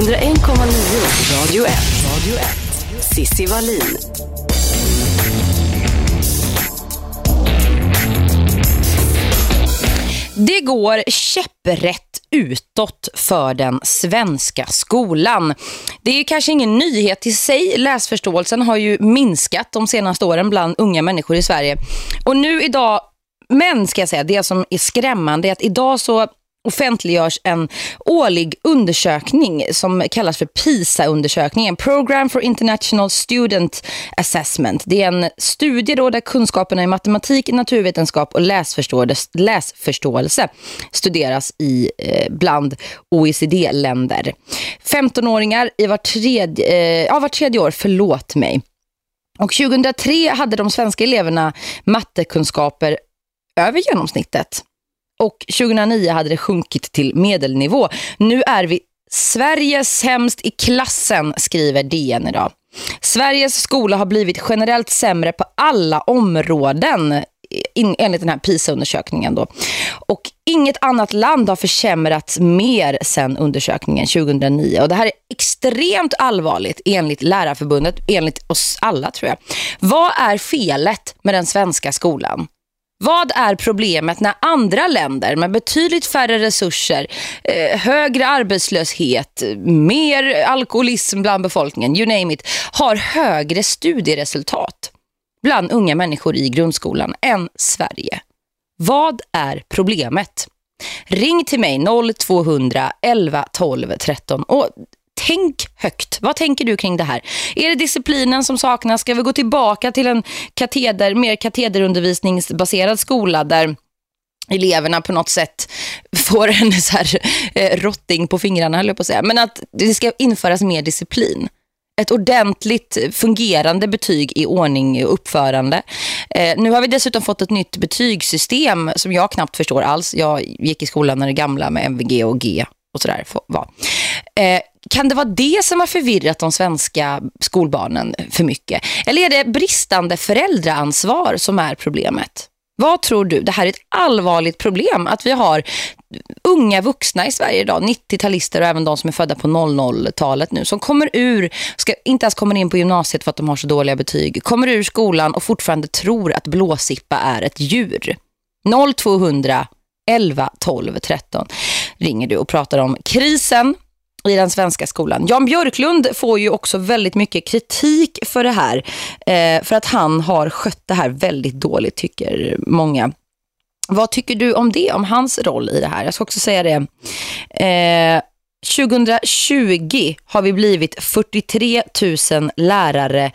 101,9 Radio 1. Radio 1. Sissi Wallin. Det går käpprätt utåt för den svenska skolan. Det är kanske ingen nyhet i sig. Läsförståelsen har ju minskat de senaste åren bland unga människor i Sverige. Och nu idag, men ska jag säga, det som är skrämmande är att idag så offentliggörs en årlig undersökning som kallas för PISA-undersökningen. Program for International Student Assessment. Det är en studie då där kunskaperna i matematik, naturvetenskap och läsförståelse, studeras i eh, bland OECD-länder. 15-åringar i var tredje, eh, ja, var tredje år, förlåt mig. Och 2003 hade de svenska eleverna mattekunskaper över genomsnittet och 2009 hade det sjunkit till medelnivå. Nu är vi Sveriges sämst i klassen, skriver DN idag. Sveriges skola har blivit generellt sämre på alla områden enligt den här PISA-undersökningen då. Och inget annat land har försämrats mer sedan undersökningen 2009. Och det här är extremt allvarligt enligt Lärarförbundet, enligt oss alla tror jag. Vad är felet med den svenska skolan? Vad är problemet när andra länder med betydligt färre resurser, eh, högre arbetslöshet, mer alkoholism bland befolkningen, you name it, har högre studieresultat bland unga människor i grundskolan än Sverige? Vad är problemet? Ring till mig 0200 11 12 13 och tänk högt. Vad tänker du kring det här? Är det disciplinen som saknas? Ska vi gå tillbaka till en kateder, mer katederundervisningsbaserad skola där eleverna på något sätt får en så här eh, rotting på fingrarna, höll jag på att säga. Men att det ska införas mer disciplin. Ett ordentligt fungerande betyg i ordning och uppförande. Eh, nu har vi dessutom fått ett nytt betygssystem som jag knappt förstår alls. Jag gick i skolan när det gamla med MVG och G och sådär var. Eh, kan det vara det som har förvirrat de svenska skolbarnen för mycket? Eller är det bristande föräldraansvar som är problemet? Vad tror du? Det här är ett allvarligt problem att vi har unga vuxna i Sverige idag, 90-talister och även de som är födda på 00-talet nu, som kommer ur, ska, inte ens kommer in på gymnasiet för att de har så dåliga betyg, kommer ur skolan och fortfarande tror att blåsippa är ett djur. 0200 11 12 13 ringer du och pratar om krisen i den svenska skolan. Jan Björklund får ju också väldigt mycket kritik för det här. Eh, för att han har skött det här väldigt dåligt tycker många. Vad tycker du om det, om hans roll i det här? Jag ska också säga det. Eh, 2020 har vi blivit 43 000 lärare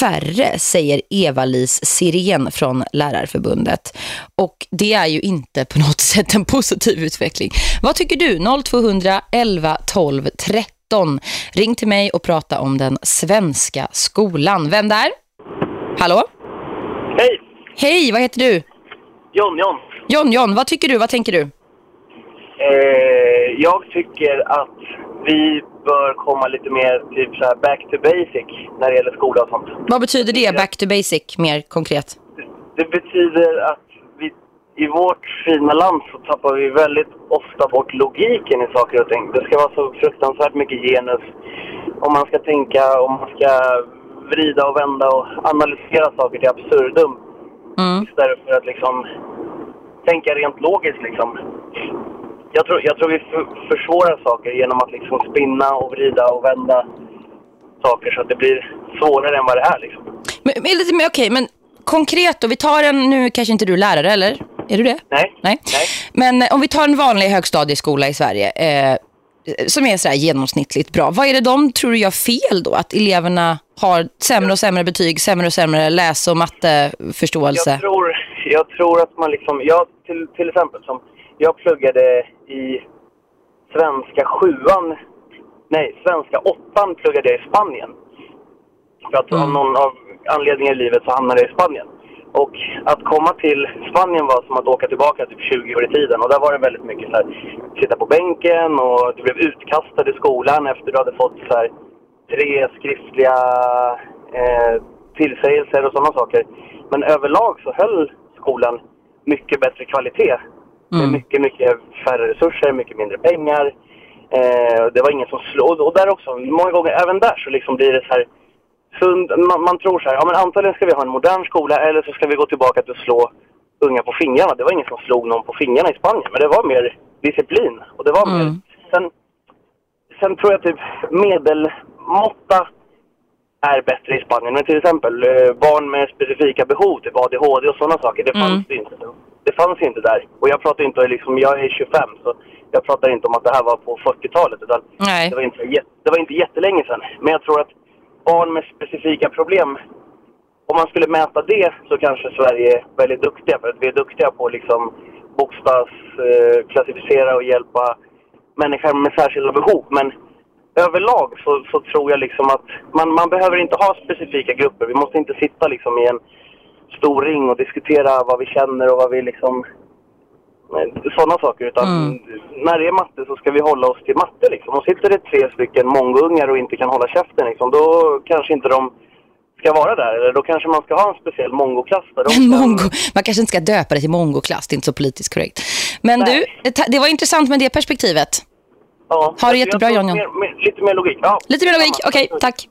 färre, säger Eva-Lis Sirén från Lärarförbundet. Och det är ju inte på något sätt en positiv utveckling. Vad tycker du? 0200 11 12 13. Ring till mig och prata om den svenska skolan. Vem där? Hallå? Hej! Hej, vad heter du? John, John. John, John, vad tycker du? Vad tänker du? Eh, jag tycker att vi bör komma lite mer typ så här back to basic när det gäller skola och sånt. Vad betyder det, back to basic, mer konkret? Det betyder att vi i vårt fina land så tappar vi väldigt ofta bort logiken i saker och ting. Det ska vara så fruktansvärt mycket genus. Om man ska tänka, om man ska vrida och vända och analysera saker till absurdum. Mm. Istället för att liksom tänka rent logiskt liksom. Jag tror, jag tror vi försvårar saker genom att liksom spinna och vrida och vända saker så att det blir svårare än vad det är liksom. Men, men, men okej, men konkret då, vi tar en, nu kanske inte du är lärare, eller? Är du det? Nej. Nej. Nej. Men eh, om vi tar en vanlig högstadieskola i Sverige eh, som är så genomsnittligt bra. Vad är det de tror du gör fel då? Att eleverna har sämre och sämre betyg, sämre och sämre läs- och matteförståelse? Jag tror, jag tror att man liksom, jag till, till exempel som jag pluggade i svenska sjuan, nej, svenska åttan pluggade jag i Spanien. För att Mm. av någon av anledningar i livet så hamnade jag i Spanien. Och att komma till Spanien var som att åka tillbaka typ 20 år i tiden. Och där var det väldigt mycket så här, sitta på bänken och du blev utkastad i skolan efter du hade fått så här, tre skriftliga eh, tillsägelser och sådana saker. Men överlag så höll skolan mycket bättre kvalitet. Med Mm. mycket, mycket färre resurser, mycket mindre pengar. Eh, det var ingen som slog. Och där också, många gånger, även där så liksom blir det så här sund, man, man tror så här, ja men antagligen ska vi ha en modern skola eller så ska vi gå tillbaka till att slå unga på fingrarna. Det var ingen som slog någon på fingrarna i Spanien, men det var mer disciplin. Och det var Mm. mer... Sen, sen tror jag typ medelmåtta är bättre i Spanien. Men till exempel eh, barn med specifika behov, typ ADHD och sådana saker, det fanns Mm. inte. Det fanns inte där. Och jag pratar inte liksom, jag är 25 så jag pratar inte om att det här var på 40-talet utan Nej. det var, inte, det var inte jättelänge sedan. Men jag tror att barn med specifika problem, om man skulle mäta det så kanske Sverige är väldigt duktiga. För att vi är duktiga på att liksom bokstavsklassificera eh, klassificera och hjälpa människor med särskilda behov. Men överlag så, så tror jag liksom att man, man behöver inte ha specifika grupper. Vi måste inte sitta liksom i en stor ring och diskutera vad vi känner och vad vi liksom... Sådana saker. Utan Mm. när det är matte så ska vi hålla oss till matte liksom. Och sitter det tre stycken mongoungar och inte kan hålla käften liksom, då kanske inte de ska vara där. Eller då kanske man ska ha en speciell mongoklass där de kan- mongo. Man kanske inte ska döpa det till mongoklass, det är inte så politiskt korrekt. Men Nej. du, ta- det var intressant med det perspektivet. Ja, Ha det jättebra, mer, lite mer logik. Ja. Lite mer logik, okej, tack.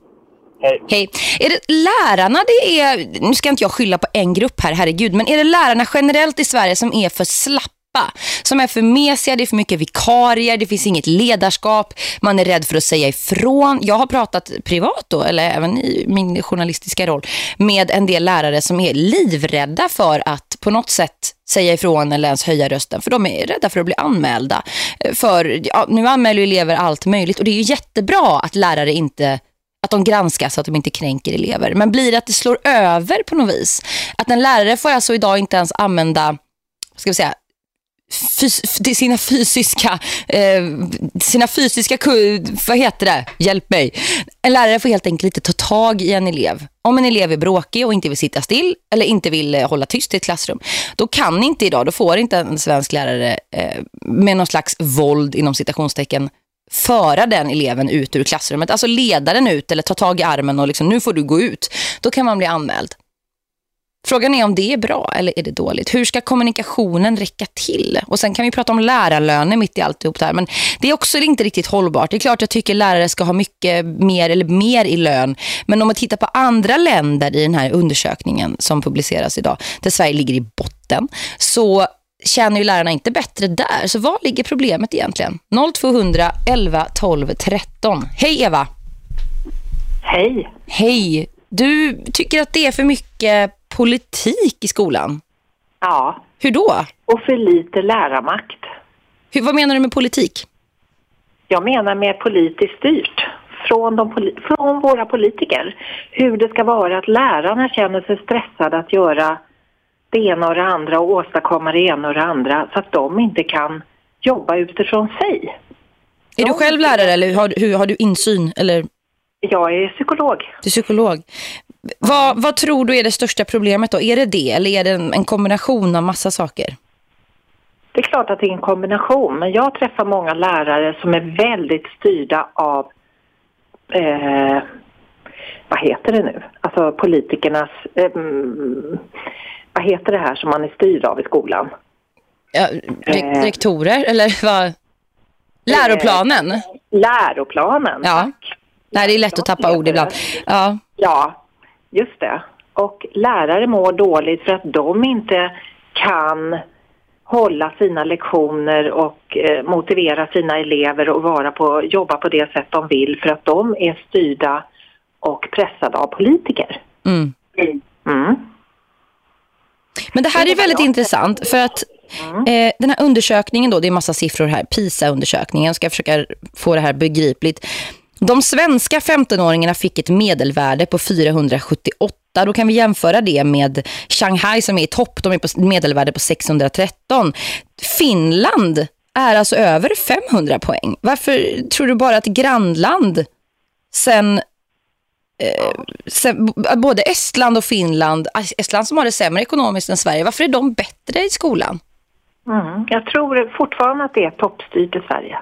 Hej. Hej. Är det lärarna det är, nu ska inte jag skylla på en grupp här, herregud, men är det lärarna generellt i Sverige som är för slappa? Som är för mesiga, det är för mycket vikarier, det finns inget ledarskap, man är rädd för att säga ifrån. Jag har pratat privat då, eller även i min journalistiska roll, med en del lärare som är livrädda för att på något sätt säga ifrån eller ens höja rösten, för de är rädda för att bli anmälda. Eh, för ja, nu anmäler elever allt möjligt och det är ju jättebra att lärare inte att de granskas så att de inte kränker elever. Men blir det att det slår över på något vis? Att en lärare får alltså idag inte ens använda, ska vi säga, fys till sina fysiska eh, sina fysiska vad heter det? Hjälp mig. En lärare får helt enkelt inte ta tag i en elev. Om en elev är bråkig och inte vill sitta still eller inte vill eh, hålla tyst i ett klassrum, då kan inte idag, då får inte en svensk lärare eh, med någon slags våld inom citationstecken föra den eleven ut ur klassrummet. Alltså leda den ut eller ta tag i armen och liksom, nu får du gå ut. Då kan man bli anmäld. Frågan är om det är bra eller är det dåligt. Hur ska kommunikationen räcka till? Och sen kan vi prata om lärarlöner mitt i alltihop där. Men det är också inte riktigt hållbart. Det är klart jag tycker lärare ska ha mycket mer eller mer i lön. Men om man tittar på andra länder i den här undersökningen som publiceras idag, där Sverige ligger i botten, så känner ju lärarna inte bättre där. Så var ligger problemet egentligen? 0200 11 12 13. Hej Eva! Hej. Hej! Du tycker att det är för mycket politik i skolan. Ja, Hur då? och för lite lärarmakt. Hur, vad menar du med politik? Jag menar med politiskt styrt från, de, från våra politiker. Hur det ska vara att lärarna känner sig stressade att göra det ena och det andra och åstadkomma det ena och det andra så att de inte kan jobba utifrån sig. Är du själv lärare eller har, hur, har du insyn? Eller Jag är psykolog. du är psykolog? Vad, vad tror du är det största problemet då? Är det det eller är det en, en kombination av massa saker? Det är klart att det är en kombination, men jag träffar många lärare som är väldigt styrda av, eh, vad heter det nu, alltså politikernas, eh, mm, vad heter det här som man är styrd av i skolan? Ja, Eh. rektorer eller vad? Läroplanen? Läroplanen. Ja. Det är lätt att tappa ord ibland. Ja, Ja, just det. Och lärare mår dåligt för att de inte kan hålla sina lektioner och eh, motivera sina elever och vara på, jobba på det sätt de vill för att de är styrda och pressade av politiker. mm. Mm. Men det här är väldigt intressant för att eh, den här undersökningen då, det är massa siffror här, PISA-undersökningen, ska jag försöka få det här begripligt. De svenska 15-åringarna fick ett medelvärde på 478. Då kan vi jämföra det med Shanghai som är i topp, de är på medelvärde på 613. Finland är alltså över 500 poäng. Varför tror du bara att grannland sen b- både Estland och Finland, Estland som har det sämre ekonomiskt än Sverige, varför är de bättre i skolan? Mm. Jag tror fortfarande att det är toppstyrt i Sverige.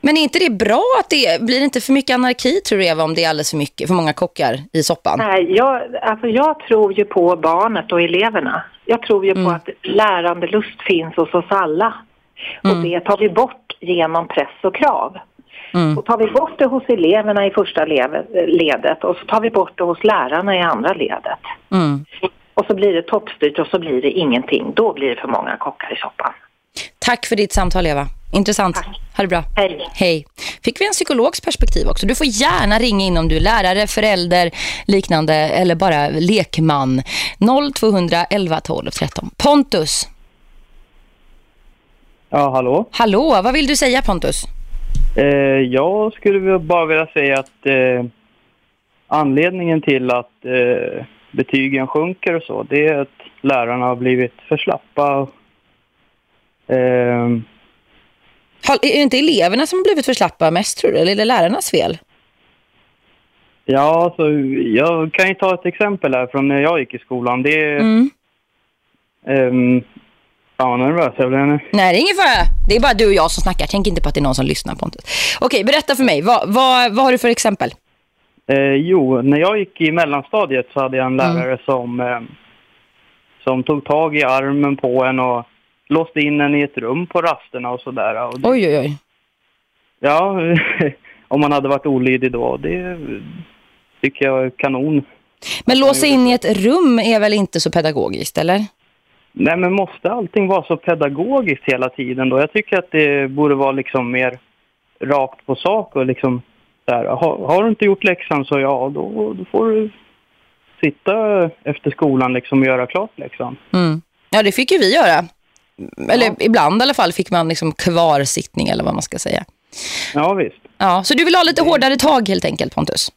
Men är inte det bra att det blir inte för mycket anarki tror du Eva om det är alldeles för mycket, för många kockar i soppan? Nej, jag, alltså jag tror ju på barnet och eleverna. Jag tror ju på att lärande lust finns hos oss alla. Och det tar vi bort genom press och krav. Mm. Och tar vi bort det hos eleverna i första ledet och så tar vi bort det hos lärarna i andra ledet. Mm. Och så blir det toppstyrt och så blir det ingenting. Då blir det för många kockar i soppan. Tack för ditt samtal Eva. Intressant. Tack. Ha det bra. Hej. Hej. Fick vi en psykologs perspektiv också. Du får gärna ringa in om du är lärare, förälder, liknande eller bara lekman. 0200 11 12 13. Pontus. Ja, hallå? Hallå, vad vill du säga Pontus? Eh, jag skulle bara vilja säga att eh, anledningen till att eh, betygen sjunker och så, det är att lärarna har blivit för slappa. Eh, Har- Är det inte eleverna som har blivit för slappa mest tror du? Eller är det lärarnas fel? ja, så jag kan ju ta ett exempel här från när jag gick i skolan. Det är... Mm. ehm, fan vad nervös jag blev nu. Nej, det är ingen fara. Det är bara du och jag som snackar. Tänk inte på att det är någon som lyssnar Pontus. Okej, berätta för mig. Vad, vad, vad har du för exempel? Eh, jo, när jag gick i mellanstadiet så hade jag en lärare som, eh, som tog tag i armen på en och låste in en i ett rum på rasterna och sådär. Och det, Oj, oj, oj. Ja, om man hade varit olydig då. Det tycker jag är kanon. Men låsa in i ett rum är väl inte så pedagogiskt, eller? Nej, men måste allting vara så pedagogiskt hela tiden då? Jag tycker att det borde vara liksom mer rakt på sak och liksom där. Har, har du inte gjort läxan så ja, då, då får du sitta efter skolan liksom och göra klart läxan. Mm. Ja, det fick ju vi göra. Eller Ja. ibland i alla fall fick man liksom kvarsittning eller vad man ska säga. Ja, visst. Ja, så du vill ha lite hårdare tag helt enkelt, Pontus?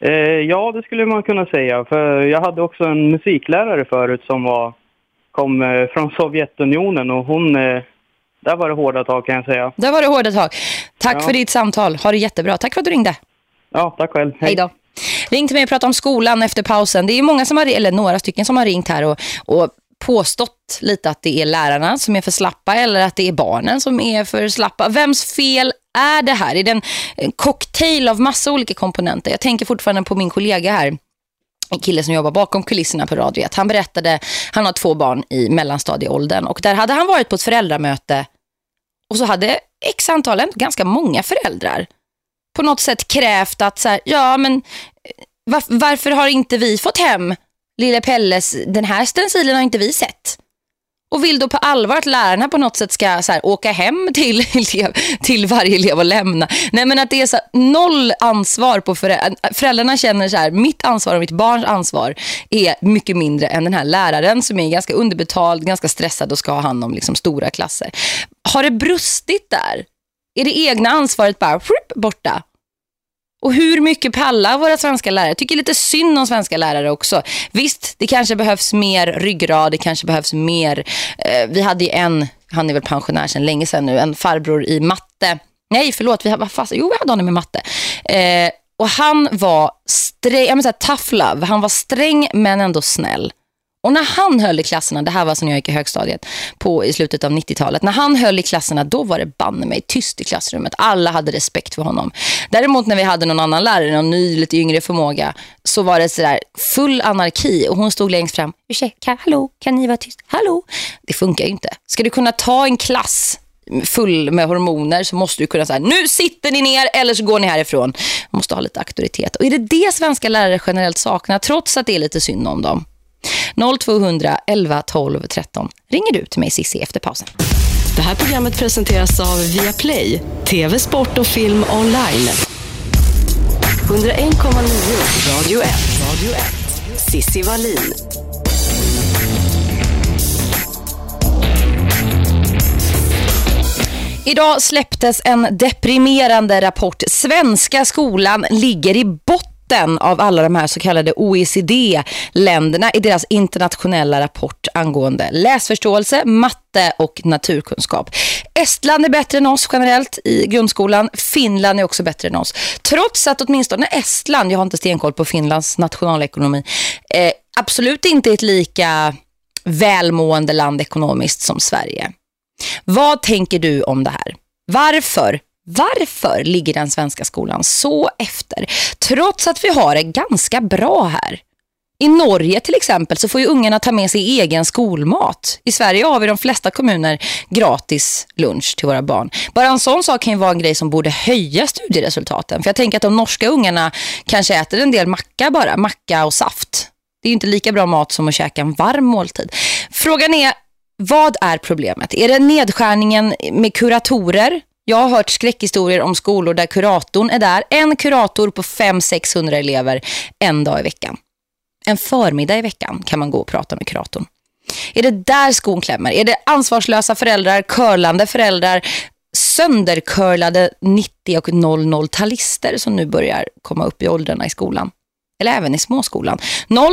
Eh, ja, det skulle man kunna säga. För jag hade också en musiklärare förut som var, kom eh, från Sovjetunionen och hon, eh, där var det hårda tag kan jag säga. Där var det hårda tag. Tack Ja. för ditt samtal. Ha det jättebra. Tack för att du ringde. Ja, tack själv. Hej då. Ring till mig och prata om skolan efter pausen. Det är många som har, eller några stycken som har ringt här och, och påstått lite att det är lärarna som är för slappa eller att det är barnen som är för slappa. Vems fel är det här? Är det en en cocktail av massa olika komponenter? Jag tänker fortfarande på min kollega här en kille som jobbar bakom kulisserna på Radio 1. Han berättade, han har två barn i mellanstadieåldern och där hade han varit på ett föräldramöte och så hade x antalen, ganska många föräldrar på något sätt krävt att så här, ja men eh, var, varför har inte vi fått hem lille Pelles, den här stencilen har inte vi sett. Och vill då på allvar att lärarna på något sätt ska så här, åka hem till, elev, till varje elev och lämna. Nej men att det är så här, noll ansvar på föräldrar. Föräldrarna känner så här, mitt ansvar och mitt barns ansvar är mycket mindre än den här läraren som är ganska underbetald, ganska stressad och ska ha hand om liksom, stora klasser. Har det brustit där? Är det egna ansvaret bara borta? Och hur mycket pallar våra svenska lärare? Jag tycker lite synd om svenska lärare också. Visst, det kanske behövs mer ryggrad, det kanske behövs mer. Eh, vi hade ju en, han är väl pensionär sedan länge sedan nu, en farbror i matte. Nej, förlåt, vi var fast. Jo, vi hade honom i matte. Eh, och han var sträng, jag menar så här, tough love. Han var sträng men ändå snäll. Och när han höll i klasserna, det här var alltså som jag gick i högstadiet på i slutet av 90-talet. När han höll i klasserna, då var det banne mig tyst i klassrummet. Alla hade respekt för honom. Däremot när vi hade någon annan lärare, någon ny, lite yngre förmåga, så var det sådär full anarki. Och hon stod längst fram. Ursäkta, hallå, kan ni vara tyst? Hallå? Det funkar ju inte. Ska du kunna ta en klass full med hormoner så måste du kunna säga nu sitter ni ner eller så går ni härifrån. Man måste ha lite auktoritet. Och är det det svenska lärare generellt saknar trots att det är lite synd om dem? 0200 11 12 13. Ringer du till mig Sissi efter pausen. Det här programmet presenteras av Viaplay, tv, sport och film online. 101,9 Radio 1. Radio 1. Sissi Wallin. Idag släpptes en deprimerande rapport. Svenska skolan ligger i botten av alla de här så kallade OECD-länderna i deras internationella rapport angående läsförståelse, matte och naturkunskap. Estland är bättre än oss generellt i grundskolan. Finland är också bättre än oss. Trots att åtminstone Estland, jag har inte stenkoll på Finlands nationalekonomi, eh, absolut inte är ett lika välmående land ekonomiskt som Sverige. Vad tänker du om det här? Varför? Varför ligger den svenska skolan så efter? Trots att vi har det ganska bra här. I Norge till exempel så får ju ungarna ta med sig egen skolmat. I Sverige har vi de flesta kommuner gratis lunch till våra barn. Bara en sån sak kan ju vara en grej som borde höja studieresultaten. För jag tänker att de norska ungarna kanske äter en del macka bara, macka och saft. Det är ju inte lika bra mat som att käka en varm måltid. Frågan är, vad är problemet? Är det nedskärningen med kuratorer? Jag har hört skräckhistorier om skolor där kuratorn är där. En kurator på 500-600 elever en dag i veckan. En förmiddag i veckan kan man gå och prata med kuratorn. Är det där skon klämmer? Är det ansvarslösa föräldrar, körlande föräldrar, sönderkörlade 90 och 00-talister som nu börjar komma upp i åldrarna i skolan? Eller även i småskolan.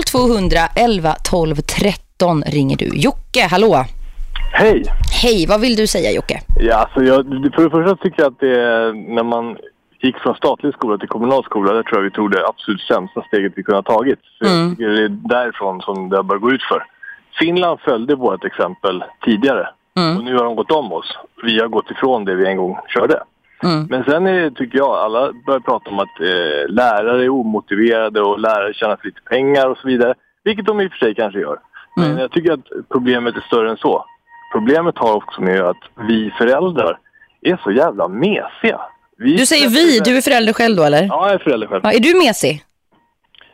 0200 11 12 13 ringer du. Jocke, hallå! Hej! Hej, vad vill du säga Jocke? Ja, alltså jag, för det första tycker jag att det är, när man gick från statlig skola till kommunal skola, där tror jag vi tog det absolut sämsta steget vi kunde ha tagit. Så Mm. jag tycker det är därifrån som det bör gå ut för. Finland följde vårt exempel tidigare Mm. och nu har de gått om oss. Vi har gått ifrån det vi en gång körde. Mm. Men sen är, tycker jag, alla börjar prata om att eh, lärare är omotiverade och lärare tjänar för lite pengar och så vidare. Vilket de i och för sig kanske gör. Men Mm. jag tycker att problemet är större än så. Problemet har också med att vi föräldrar är så jävla mesiga. Vi Du säger vi, du är förälder själv då eller? Ja, jag är förälder själv. Ja, är du mesig?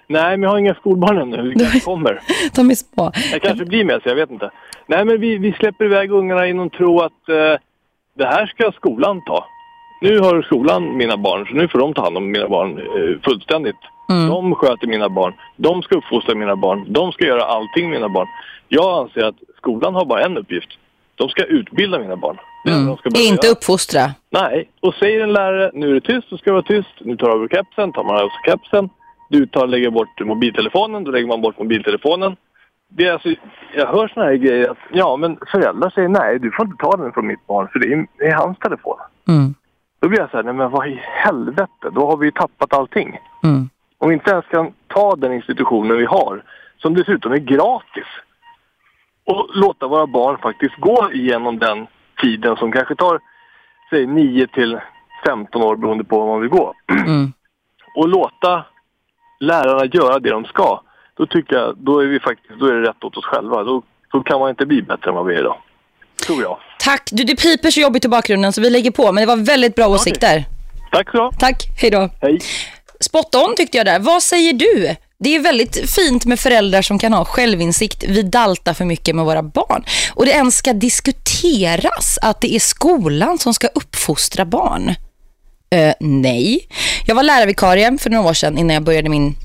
Nej, men jag har inga skolbarn ännu. Kanske kommer. De är små. Jag kanske blir med, så jag vet inte. Nej, men vi, vi släpper iväg ungarna i någon tro att eh, det här ska skolan ta. Nu har skolan mina barn, så nu får de ta hand om mina barn eh, fullständigt. Mm. De sköter mina barn. De ska uppfostra mina barn. De ska göra allting mina barn. Jag anser att skolan har bara en uppgift. De ska utbilda mina barn. Börja Inte göra. uppfostra. Nej, och säger en lärare nu är det tyst, så ska vara tyst. Nu tar du av kepsen, tar man av sig kepsen. Du tar lägger bort mobiltelefonen, då lägger man bort mobiltelefonen. Det är alltså, jag hör såna här grejer att ja, men föräldrar säger nej, du får inte ta den från mitt barn för det är, det är hans telefon. Mm. Då blir jag så här, nej men vad i helvete, då har vi ju tappat allting. Mm. Om vi inte ens kan ta den institutionen vi har, som dessutom är gratis, och låta våra barn faktiskt gå igenom den tiden som kanske tar, säg 9 till 15 år beroende på vad man vill gå. Mm. Och låta lärarna göra det de ska, då tycker jag, då är vi faktiskt, då är det rätt åt oss själva. Då, då kan man inte bli bättre än vad vi är idag. Tror jag. Tack, du det piper så jobbigt i bakgrunden så vi lägger på. Men det var väldigt bra åsikter. Tack så Tack, hej då. Hej. Spot on tyckte jag där. Vad säger du? Det är väldigt fint med föräldrar som kan ha självinsikt. Vi daltar för mycket med våra barn. Och det ens ska diskuteras att det är skolan som ska uppfostra barn. Uh, nej. Jag var lärarvikarie för några år sedan innan jag började min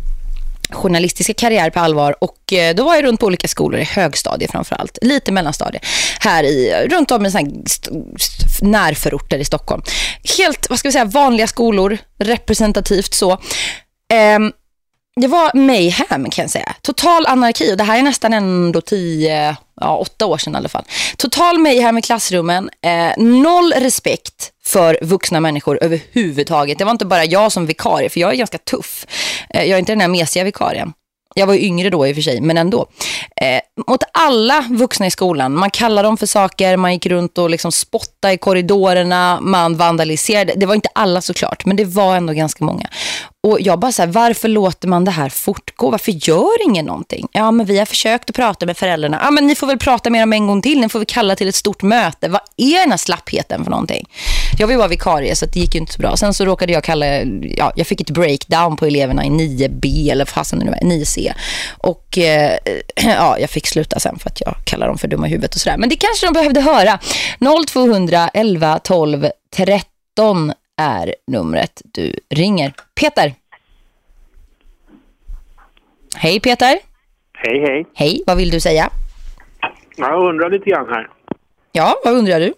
journalistiska karriär på allvar och eh, då var jag runt på olika skolor i högstadie framförallt, lite mellanstadie här i, runt om i här närförorter i Stockholm. Helt, vad ska vi säga, vanliga skolor, representativt så. Ehm, det var mayhem kan jag säga. Total anarki och det här är nästan ändå tio, ja åtta år sedan i alla fall. Total mayhem i klassrummen. Eh, noll respekt för vuxna människor överhuvudtaget. Det var inte bara jag som vikarie för jag är ganska tuff. Eh, jag är inte den här mesiga vikarien. Jag var ju yngre då i och för sig, men ändå. Eh, mot alla vuxna i skolan. Man kallade dem för saker, man gick runt och liksom spottade i korridorerna, man vandaliserade. Det var inte alla såklart, men det var ändå ganska många. Och jag bara så här, varför låter man det här fortgå? Varför gör ingen någonting? Ja, men vi har försökt att prata med föräldrarna. Ja, men ni får väl prata med dem en gång till. Ni får väl kalla till ett stort möte. Vad är den här slappheten för någonting? Jag var ju bara vikarie så det gick ju inte så bra. Sen så råkade jag kalla, ja, jag fick ett breakdown på eleverna i 9B eller fasen nu 9C. Och eh, ja, jag fick sluta sen för att jag kallar dem för dumma i huvudet och sådär. Men det kanske de behövde höra. 0200 11 12 13 är numret du ringer. Peter. Hej Peter. Hej, hej. Hej, vad vill du säga? Jag undrar lite grann här. Ja, vad undrar du?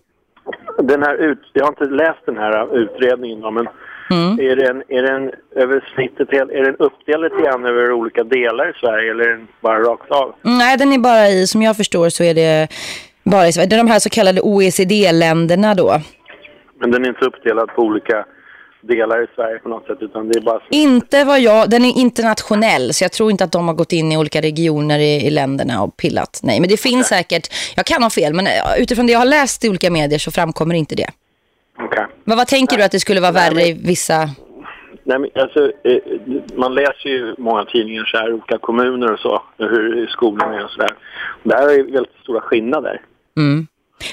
Den här ut, jag har inte läst den här utredningen, men Mm. är, den, är den över snittet, är den uppdelad grann över olika delar i Sverige eller är den bara rakt av? Nej, den är bara i, som jag förstår så är det bara i Sverige. Det är de här så kallade OECD-länderna då. Men den är inte uppdelad på olika delar i Sverige på något sätt utan det är bara... Inte vad jag, den är internationell så jag tror inte att de har gått in i olika regioner i, i länderna och pillat. Nej, men det finns säkert, jag kan ha fel, men ja, utifrån det jag har läst i olika medier så framkommer inte det. Okej. Men vad tänker du att det skulle vara Nej, värre i vissa... Nej, men alltså, eh, man läser ju många tidningar så här, olika kommuner och så, hur skolan är och så där. Och där är väldigt stora skillnader. Mm.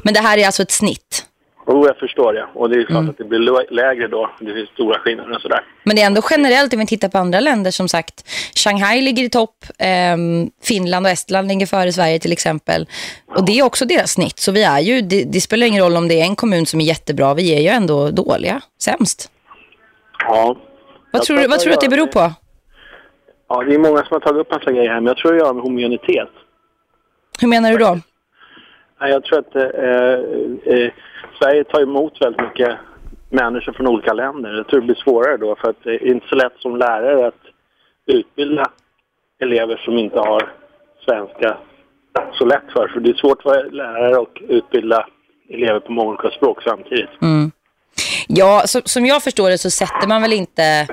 Men det här är alltså ett snitt. Jo, jag förstår det. Och det är klart Mm. att det blir lä- lägre då. Det finns stora skillnader och sådär. Men det är ändå generellt om vi tittar på andra länder som sagt. Shanghai ligger i topp, ehm, Finland och Estland ligger före Sverige till exempel. Och det är också deras snitt. Så vi är ju, det, det spelar ingen roll om det är en kommun som är jättebra. Vi är ju ändå dåliga, sämst. Ja. Vad tror, du, vad tror du att det beror på? Ja, det är många som har tagit upp en sån grej här, men jag tror det gör med homogenitet. Hur menar du då? Ja, Jag tror att eh, eh, Sverige tar emot väldigt mycket människor från olika länder. Jag tror det blir svårare då för att det är inte så lätt som lärare att utbilda elever som inte har svenska så lätt för. För det är svårt att vara lärare och utbilda elever på många olika språk samtidigt. Mm. Ja, så, som jag förstår det så sätter man väl inte...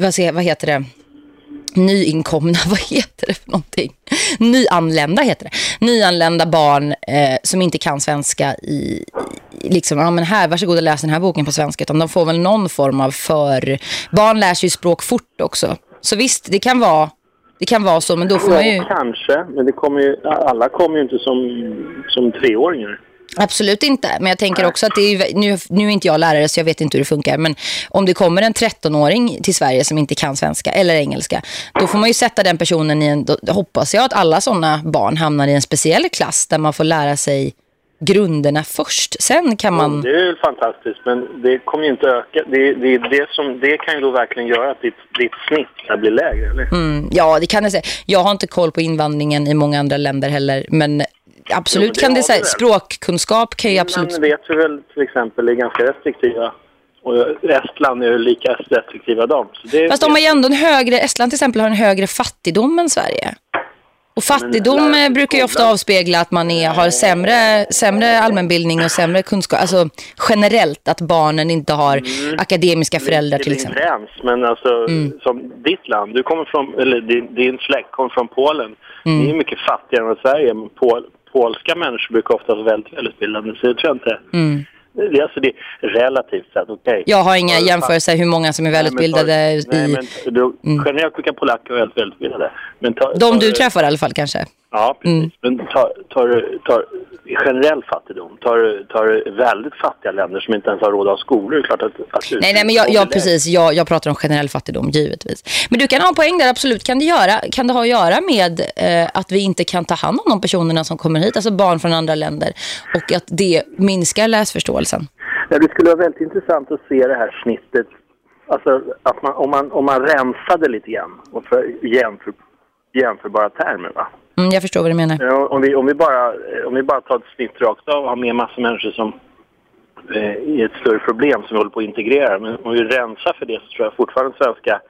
Vad, vad heter det? Nyinkomna, vad heter det för någonting? Nyanlända heter det. Nyanlända barn eh, som inte kan svenska i, liksom, ja men här, varsågod och läs den här boken på svenska. Utan de får väl någon form av för... Barn lär sig ju språk fort också. Så visst, det kan vara, det kan vara så, men då får man ju... Kanske, men det kommer ju, alla kommer ju inte som, som treåringar. Absolut inte, men jag tänker också att det är, nu, nu är inte jag lärare så jag vet inte hur det funkar, men om det kommer en 13-åring till Sverige som inte kan svenska eller engelska, då får man ju sätta den personen i en, då hoppas jag att alla sådana barn hamnar i en speciell klass där man får lära sig grunderna först. Sen kan man... Det är ju fantastiskt, men det kommer ju inte öka. Det, det, det, som, det kan ju då verkligen göra att ditt, ditt snitt blir lägre, eller? Mm, ja, det kan jag säga. Jag har inte koll på invandringen i många andra länder heller, men absolut Jo, det kan det säga. Språkkunskap kan ju absolut... Men vet vi väl till exempel är ganska restriktiva. Och Estland är ju lika restriktiva de. Så det, Fast de har ju ändå en högre, Estland till exempel har en högre fattigdom än Sverige. Och fattigdom lär- eh, brukar ju ofta avspegla att man är, har sämre, sämre allmänbildning och sämre kunskap. Alltså generellt att barnen inte har akademiska föräldrar till Mm. det är exempel. Mm. gräns, men alltså som ditt land, du kommer från, eller din, din släkt kommer från Polen. Mm. Ni är mycket fattigare än Sverige, men pol, polska människor brukar ofta vara väldigt välutbildade. Så det tror jag inte. Mm. Alltså det är relativt sett okej. Jag har inga jämförelser hur många som är välutbildade Nej, men, i... nej, men du, generellt brukar polacker vara väldigt välutbildade. Men tar, De tar du träffar i alla fall kanske. Ja, precis. Mm. Men tar, tar, du- tar generell fattigdom, tar, du- tar väldigt fattiga länder som inte ens har råd ha skolor, klart att... att Nej, nej men jag, jag, precis, jag, jag pratar om generell fattigdom, givetvis. Men du kan ha en poäng där, absolut. Kan det, göra, kan det ha att göra med eh, att vi inte kan ta hand om de personerna som kommer hit, alltså barn från andra länder, och att det minskar läsförståelsen? Ja, det skulle vara väldigt intressant att se det här snittet. Alltså, att man, om, man, om man rensade lite grann och för jämför, jämförbara termer. Va? Mm, jag förstår vad du menar. Om vi, om, vi bara, om vi bara tar ett snitt rakt av och har med massa människor som eh, är ett större problem som vi håller på att integrera. Men om vi rensar för det så tror jag fortfarande svenska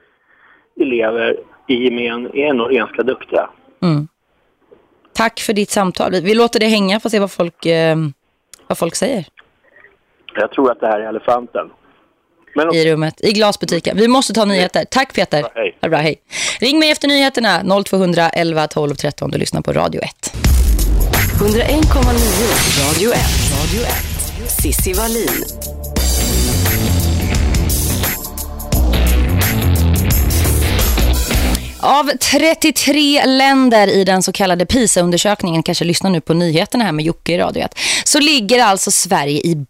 elever i gemen är nog ganska duktiga. Mm. Tack för ditt samtal. Vi, vi låter det hänga för att se vad folk, eh, vad folk säger Jag tror att det här är elefanten. Men i rummet, i glasbutiken. Vi måste ta nyheter. Tack Peter. hej. Bra, hej. Ring mig efter nyheterna 0200 11 12 13. Du lyssnar på Radio 1. 101,9 Radio 1. Radio 1. Sissi Wallin. Av 33 länder i den så kallade PISA-undersökningen, kanske lyssna nu på nyheterna här med Jocke i Radio 1, så ligger alltså Sverige i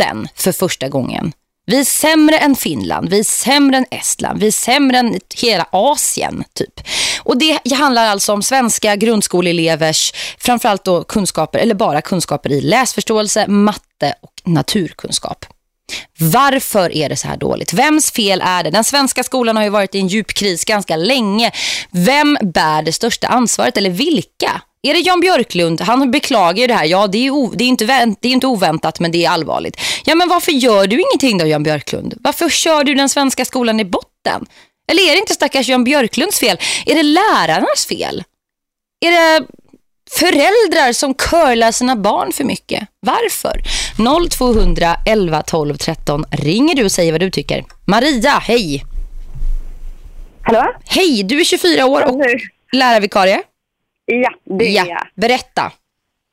botten för första gången. Vi är sämre än Finland, vi är sämre än Estland, vi är sämre än hela Asien typ. Och det handlar alltså om svenska grundskoleelevers framförallt då kunskaper, eller bara kunskaper i läsförståelse, matte och naturkunskap. Varför är det så här dåligt? Vems fel är det? Den svenska skolan har ju varit i en djup kris ganska länge. Vem bär det största ansvaret eller vilka? Är det Jan Björklund? Han beklagar ju det här. Ja, det är, det, är inte, det är inte oväntat men det är allvarligt. Ja, men varför gör du ingenting då Jan Björklund? Varför kör du den svenska skolan i botten? Eller är det inte stackars Jan Björklunds fel? Är det lärarnas fel? Är det föräldrar som curlar sina barn för mycket? Varför? 0200 11 12 13 ringer du och säger vad du tycker. Maria, hej! Hallå? Hej, du är 24 år och lärarvikarie. Ja, det är Ja, jag. berätta.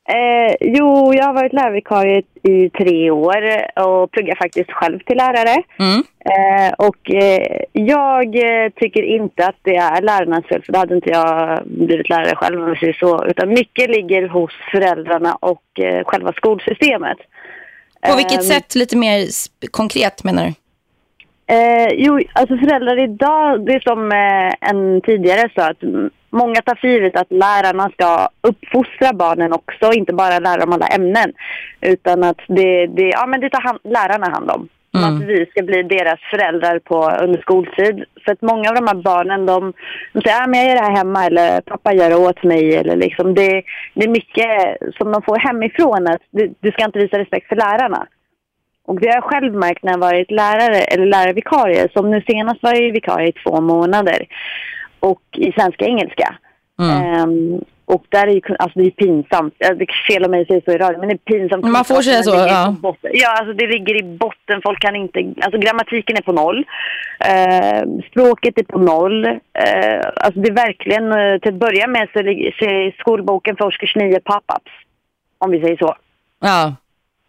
Eh, jo, jag har varit lärarvikarie i tre år och pluggar faktiskt själv till lärare. Mm. Eh, och eh, jag eh, tycker inte att det är lärarnas fel, för då hade inte jag blivit lärare själv om jag säger så. Utan mycket ligger hos föräldrarna och eh, själva skolsystemet. På vilket Ehm, sätt lite mer konkret menar du? Eh, jo, alltså föräldrar idag, det är som eh, en tidigare sa att många tar för givet att lärarna ska uppfostra barnen också, inte bara lära dem alla ämnen. Utan att det, det, ja, men det tar hand, lärarna hand om. Mm. Att vi ska bli deras föräldrar på, under skoltid. För att många av de här barnen, de, de säger att ah, jag gör det här hemma eller pappa gör det åt mig. Eller liksom, det, det är mycket som de får hemifrån. Att du, du ska inte visa respekt för lärarna. Och det har jag själv märkt när jag varit lärare eller lärarvikarie. Som nu senast var jag vikarie i två månader. Och i svenska och engelska. Mm. Ehm, och där är ju, alltså det är pinsamt. Det är fel om jag säger så i radio, men det är pinsamt. Man får säga så, ja. Ja, alltså det ligger i botten. Folk kan inte, alltså grammatiken är på noll. Ehm, språket är på noll. Ehm, alltså det är verkligen, eh, till att börja med så ligger så skolboken för årskurs 9 pop-ups. Om vi säger så. Ja.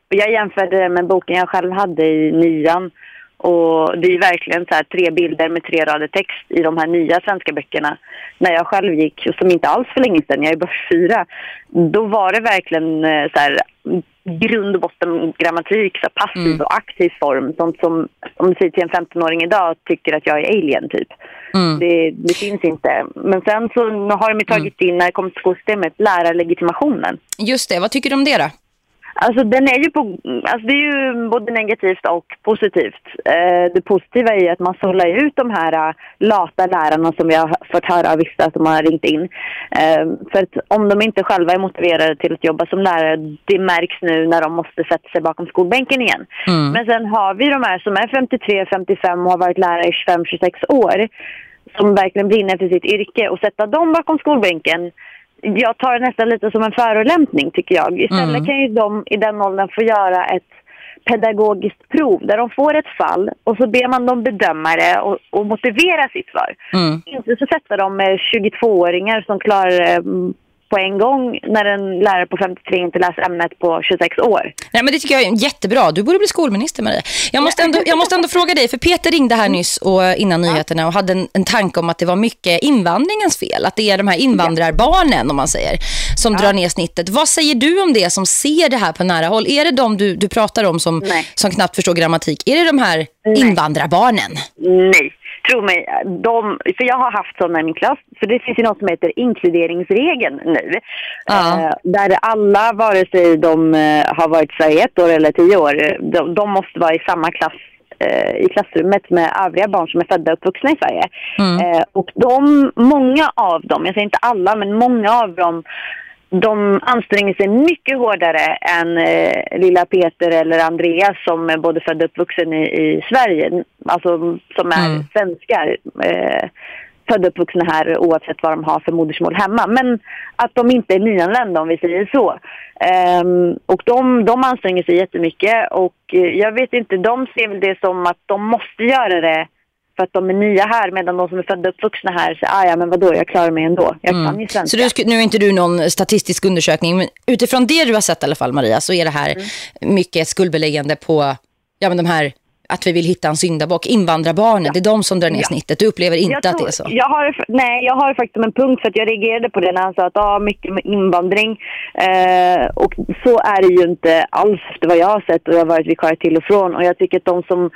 Jag jämförde med boken jag själv hade i nian. Och det är verkligen så här tre bilder med tre rader text i de här nya svenska böckerna. När jag själv gick, som inte alls för länge sedan, jag är bara fyra. Då var det verkligen eh, så här grund och botten grammatik, så här passiv Mm. och aktiv form. Sånt som, om du säger till en 15-åring idag, tycker att jag är alien typ. Mm. Det, det finns inte. Men sen så har de ju tagit in, när det kommer till skolsystemet, lärarlegitimationen. Just det, vad tycker du om det då? Alltså den är ju på, alltså det är ju både negativt och positivt. Eh, det positiva är ju att man sållar ut de här eh, lata lärarna som jag har fått höra av vissa som har ringt in. Eh, för att om de inte själva är motiverade till att jobba som lärare, det märks nu när de måste sätta sig bakom skolbänken igen. Mm. Men sen har vi de här som är 53, 55 och har varit lärare i 25, 26 år som verkligen brinner för sitt yrke och sätta dem bakom skolbänken jag tar det nästan lite som en förolämpning tycker jag. Istället Mm. kan ju de i den åldern få göra ett pedagogiskt prov där de får ett fall och så ber man dem bedöma det och, och motivera sitt svar. Mm. Inte så sätter de med 22-åringar som klarar mm, på en gång när en lärare på 53 inte läser ämnet på 26 år. Nej, men det tycker jag är jättebra. Du borde bli skolminister, Maria. Jag måste ändå, jag måste ändå fråga dig, för Peter ringde här nyss och innan nyheterna och hade en, en tanke om att det var mycket invandringens fel. Att det är de här invandrarbarnen, om man säger, som drar ner snittet. Vad säger du om det som ser det här på nära håll? Är det de du, du pratar om som, Nej. som knappt förstår grammatik? Är det de här invandrarbarnen? Nej, tro mig. De, för jag har haft sådana i min klass. För det finns ju något som heter inkluderingsregeln nu. Ja. Eh, där alla, vare sig de eh, har varit Sverige ett år eller tio år, de, de måste vara i samma klass eh, i klassrummet med övriga barn som är födda och uppvuxna i Sverige. Mm. Eh, och de, många av dem, jag säger inte alla, men många av dem de anstränger sig mycket hårdare än eh, lilla Peter eller Andreas som är både född och uppvuxen i, i Sverige. Alltså som är Mm. svenskar. Eh, födda och uppvuxna här oavsett vad de har för modersmål hemma. Men att de inte är nyanlända om vi säger så. Ehm, och de, de anstränger sig jättemycket och eh, jag vet inte, de ser väl det som att de måste göra det för att de är nya här medan de som är födda och uppvuxna här säger ah, ja men vadå jag klarar mig ändå. Jag kan ju svenska. Mm. Så du, nu är inte du någon statistisk undersökning, men utifrån det du har sett i alla fall, Maria, så är det här mycket ett skuldbeläggande på ja, men de här att vi vill hitta en syndabock. Invandrarbarnen, det är de som drar ner Ja. snittet. Du upplever inte Jag att det tror- är så? Jag har, nej, jag har faktiskt en punkt för att jag reagerade på det när han sa att ah, mycket med invandring. Eh, och så är det ju inte alls efter vad jag har sett och jag har varit vikarie till och från. Och jag tycker att de som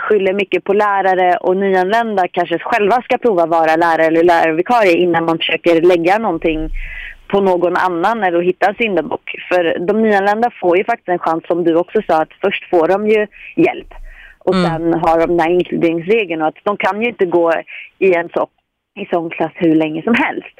skyller mycket på lärare och nyanlända kanske själva ska prova vara lärare eller lärarvikarie innan man försöker lägga någonting på någon annan eller att hitta en syndabock. För de nyanlända får ju faktiskt en chans som du också sa att först får de ju hjälp. Och Mm. sen har de den här inkluderingsregeln och att de kan ju inte gå i en så, i sån klass hur länge som helst.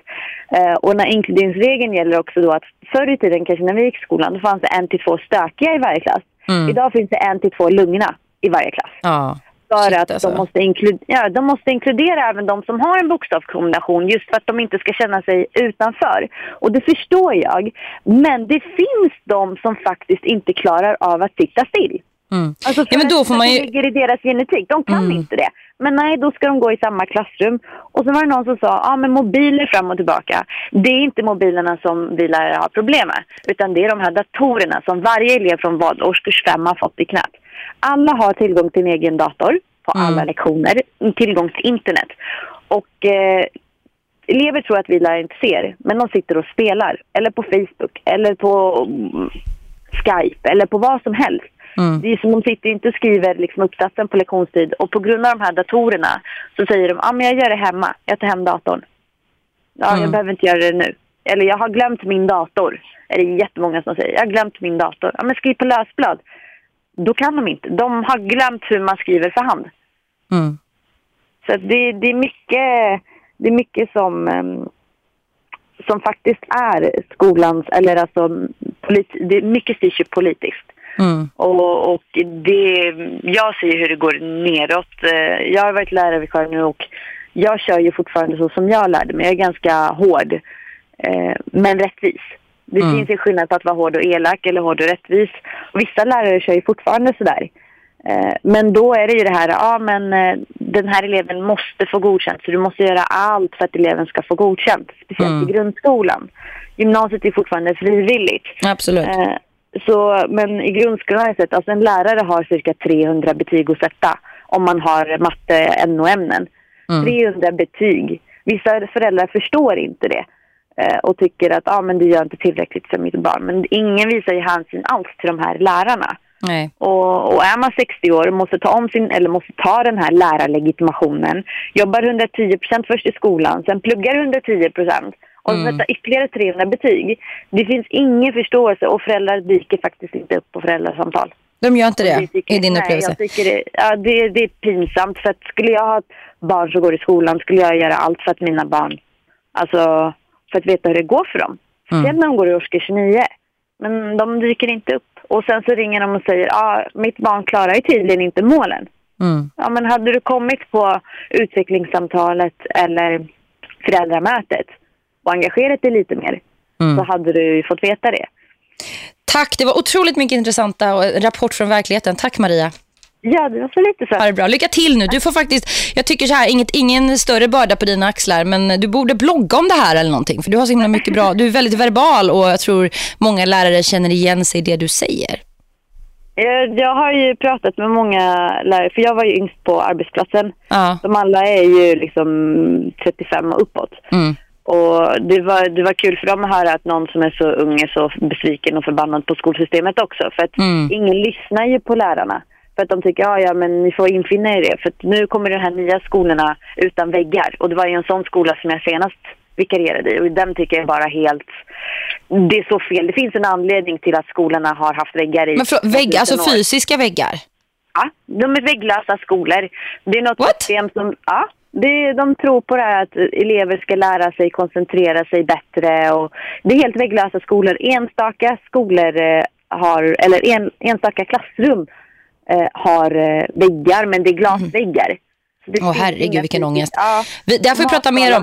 Eh, och när inkluderingsregeln gäller också då att förr i tiden, kanske när vi gick i skolan, då fanns det en till två stökiga i varje klass. Mm. Idag finns det en till två lugna i varje klass. Ja. För Shit, att alltså. de, måste ja, de måste inkludera även de som har en bokstavskombination just för att de inte ska känna sig utanför. Och det förstår jag. Men det finns de som faktiskt inte klarar av att sitta still. Mm. Alltså Ja, men då får man ju- det ligger i deras genetik. De kan Mm. inte det. Men nej, då ska de gå i samma klassrum. Och så var det någon som sa, ja ah, men mobiler fram och tillbaka. Det är inte mobilerna som vi lärare har problem med. Utan det är de här datorerna som varje elev från vad årskurs 5 har fått i knät. Alla har tillgång till en egen dator på alla lektioner, tillgång till internet. Och eh, elever tror att vi lärare inte ser, men de sitter och spelar. Eller på Facebook, eller på mm, Skype, eller på vad som helst. Mm. Det är som de sitter inte skriver liksom uppsatsen på lektionstid. Och på grund av de här datorerna så säger de, ja ah, men jag gör det hemma, jag tar hem datorn. Ja, jag Mm. behöver inte göra det nu. Eller jag har glömt min dator. Är det jättemånga som säger, jag har glömt min dator. Ja men skriv på lösblad. Då kan de inte. De har glömt hur man skriver för hand. Mm. Så det, det är mycket, det är mycket som, ehm, som faktiskt är skolans, eller alltså, polit, det är mycket styrs ju politiskt. Mm. Och, och det, jag ser hur det går neråt. Eh, Jag har varit lärarvikarie nu och jag kör ju fortfarande så som jag lärde mig. Jag är ganska hård, eh, men rättvis. Det Mm. finns en skillnad på att vara hård och elak eller hård och rättvis. Och vissa lärare kör ju fortfarande sådär. Eh, Men då är det ju det här, ja men eh, den här eleven måste få godkänt så du måste göra allt för att eleven ska få godkänt. Speciellt Mm. i grundskolan. Gymnasiet är fortfarande frivilligt. Absolut. Så, men i grundskolan har jag sett, alltså en lärare har cirka 300 betyg att sätta om man har matte, NO-ämnen. Mm. 300 betyg. Vissa föräldrar förstår inte det eh, och tycker att ah, men du gör inte tillräckligt för mitt barn. Men ingen visar ju hänsyn alls till de här lärarna. Nej. Och, och är man 60 år och måste ta om sin, eller måste ta den här lärarlegitimationen, jobbar 110% först i skolan, sen pluggar 110% och Mm. sätta ytterligare 300 betyg. Det finns ingen förståelse och föräldrar dyker faktiskt inte upp på föräldrasamtal. De gör inte det, i din nej, upplevelse. Jag tycker det, ja, det, det är pinsamt för att skulle jag ha barn som går i skolan skulle jag göra allt för att mina barn, alltså för att veta hur det går för dem. Mm. Sen när de går i årskurs 9. Men de dyker inte upp. Och sen så ringer de och säger, ja ah, mitt barn klarar ju tydligen inte målen. Mm. Ja men hade du kommit på utvecklingssamtalet eller föräldramötet och engagerat dig lite mer Mm. så hade du fått veta det. Tack, det var otroligt mycket intressanta och en rapport från verkligheten. Tack Maria. Ja, det var så lite så. Ha det bra. Lycka till nu. Du får faktiskt, jag tycker så här, inget, ingen större börda på dina axlar, men du borde blogga om det här eller någonting. För du har så himla mycket bra, du är väldigt verbal och jag tror många lärare känner igen sig i det du säger. Eh, Jag har ju pratat med många lärare, för jag var ju yngst på arbetsplatsen. Ja. De alla är ju liksom 35 och uppåt. Mm. Och det var, det var kul för dem att höra att någon som är så ung är så besviken och förbannad på skolsystemet också. För att Mm. ingen lyssnar ju på lärarna. För att de tycker, ja, ja men ni får infinna er i det. För att nu kommer de här nya skolorna utan väggar. Och det var ju en sån skola som jag senast vikarierade i. Och den tycker jag bara helt... Det är så fel. Det finns en anledning till att skolorna har haft väggar i Men för, vägg, 2000 alltså år. fysiska väggar? Ja, de är vägglösa skolor. Det är något What? system som... Ja, det, de tror på det här att elever ska lära sig koncentrera sig bättre. Och det är helt vägglösa skolor. Enstaka skolor eh, har... Eller en, enstaka klassrum eh, har eh, väggar, men det är glasväggar. Det Åh, finns herregud, vilken ångest. Ja, Vi, det här får vi prata mer om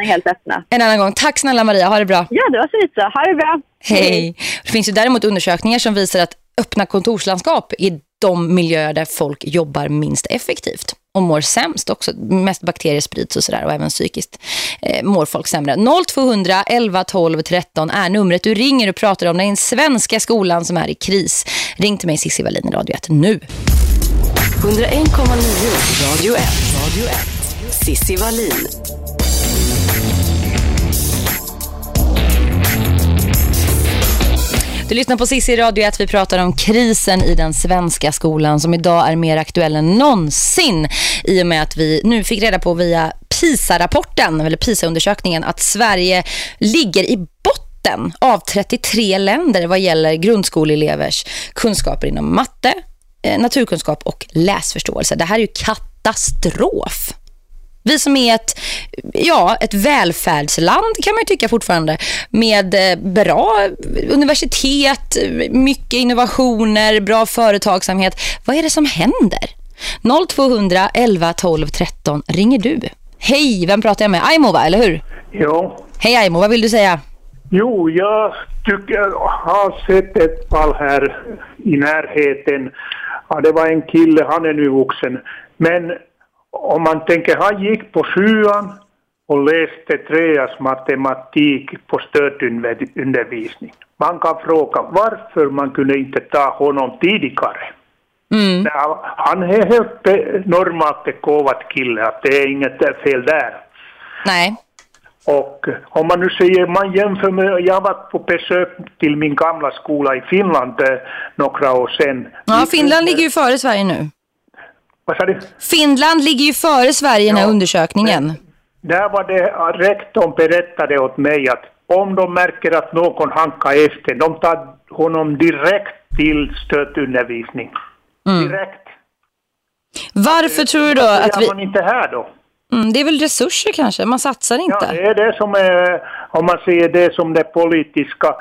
en annan gång. Tack snälla Maria, ha det bra. Ja, det var så lite. Ha det bra. Hej. Det finns ju däremot undersökningar som visar att öppna kontorslandskap är de miljöer där folk jobbar minst effektivt och mår sämst också. Mest bakterier sprids och sådär och även psykiskt eh, mår folk sämre. 0200 11 12 13 är numret. Du ringer och pratar om den svenska skolan som är i kris. Ring till mig Cissi Wallin i Radio 1 nu. 101,9 Radio 1. Radio 1. Sissi Wallin. Du lyssnar på Cissi Radio 1. Vi pratar om krisen i den svenska skolan som idag är mer aktuell än någonsin i och med att vi nu fick reda på via PISA-rapporten eller PISA-undersökningen att Sverige ligger i botten av 33 länder vad gäller grundskoleelevers kunskaper inom matte, eh, naturkunskap och läsförståelse. Det här är ju katastrof. Vi som är ett, ja, ett välfärdsland kan man tycka fortfarande med eh, bra universitet, mycket innovationer, bra företagsamhet. Vad är det som händer? 0200 11 12 13 ringer du. Hej, vem pratar jag med? Aimo va, eller hur? Ja. Hej Aimo, vad vill du säga? Jo, jag tycker jag har sett ett fall här i närheten. Ja, det var en kille, han är nu vuxen. Men om man tänker, han gick på sjuan och läste treas matematik på stödundervisning. Man kan fråga varför man kunde inte ta honom tidigare. Mm. Han är helt eh, normalt begåvad kille, att det är inget fel där. Nej. Och om man nu säger, man jämför med, jag var på besök till min gamla skola i Finland eh, några år sedan. Ja, Finland ligger ju före Sverige nu. Vad sa du? Finland ligger ju före Sverige i den här undersökningen. Där var det, rektorn berättade åt mig att om de märker att någon hankar efter, de tar honom direkt till stödundervisning. Mm. Direkt. Varför tror du då Varför att vi... man inte här då? Mm, det är väl resurser kanske, man satsar Ja, inte. det är det som är, om man säger det som det politiska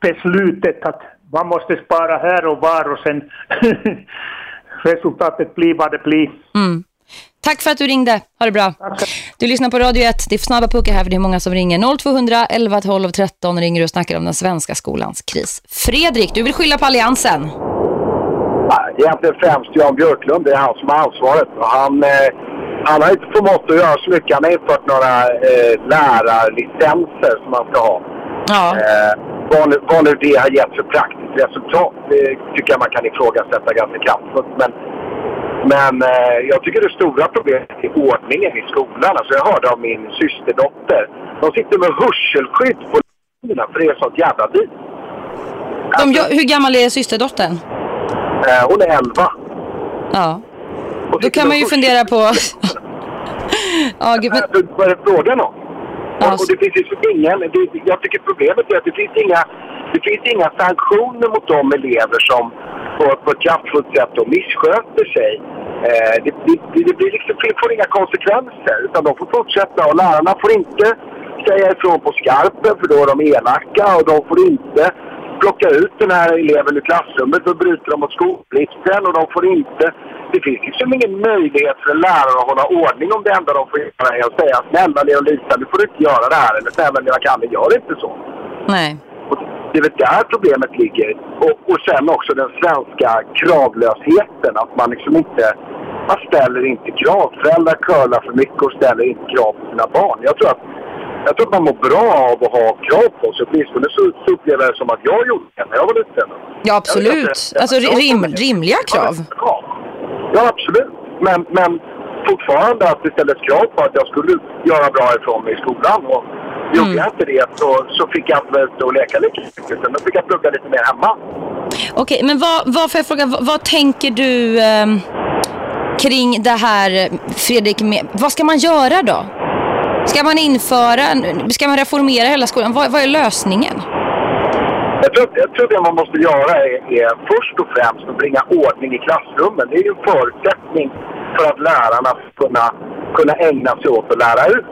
beslutet att man måste spara här och var och sen resultatet blir vad det blir. Mm. Tack för att du ringde. Ha det bra. Du lyssnar på Radio 1. Det är snabba puckar här för det är många som ringer. 0200 11 12 13 ringer och snackar om den svenska skolans kris. Fredrik, du vill skylla på alliansen. Egentligen främst Jan Björklund, det är han som har ansvaret. Han, eh, han har inte förmått att göra så mycket. Han har infört några eh, lärarlicenser som man ska ha. Ja. Eh, vad, nu, vad nu det har gett för praktiskt resultat, det tycker jag man kan ifrågasätta ganska kraftfullt. Men, men eh, jag tycker det stora problemet är ordningen i skolan. Alltså jag hörde av min systerdotter. De sitter med hörselskydd på linjerna för det är sånt jävla dit. Gör- hur gammal är systerdottern? Eh, hon är 11. Ja. Då kan man ju fundera på... ja, men... Vad är det frågan om? Och, och det finns ju ingen, det, jag tycker problemet är att det finns inga, det finns inga sanktioner mot de elever som på, på ett kraftfullt sätt då missköter sig. Eh, det, det, det blir liksom, får inga konsekvenser utan de får fortsätta och lärarna får inte säga ifrån på skarpen för då är de elaka och de får inte plocka ut den här eleven ur klassrummet och bryter de mot skolplikten och de får inte... Det finns liksom ingen möjlighet för en lärare att hålla ordning om det enda de får göra är att säga snälla Leo Lisa, du får inte göra det här eller snälla lilla Kalle, gör inte så. Nej. Det är väl där problemet ligger. Och, och sen också den svenska kravlösheten. Att man liksom inte... Man ställer inte krav. Föräldrar curlar för mycket och ställer inte krav på sina barn. Jag tror att, jag tror att man mår bra av att ha krav på sig. Åtminstone så, så upplever jag det som att jag gjorde det när jag var liten. Ja, absolut. Alltså rim, rimliga krav. Ja, absolut. Men, men fortfarande att det ställdes krav på att jag skulle göra bra ifrån mig i skolan. Och gjorde jag inte det så, så fick jag inte ute och leka lika mycket. Utan då fick jag plugga lite mer hemma. Okej, men vad, vad får jag fråga, vad, vad tänker du ehm, kring det här, Fredrik? Med, vad ska man göra då? Ska man införa, ska man reformera hela skolan? Vad, vad är lösningen? Jag tror, jag tror det man måste göra är, är först och främst att bringa ordning i klassrummen. Det är ju en förutsättning för att lärarna ska kunna, kunna ägna sig åt att lära ut.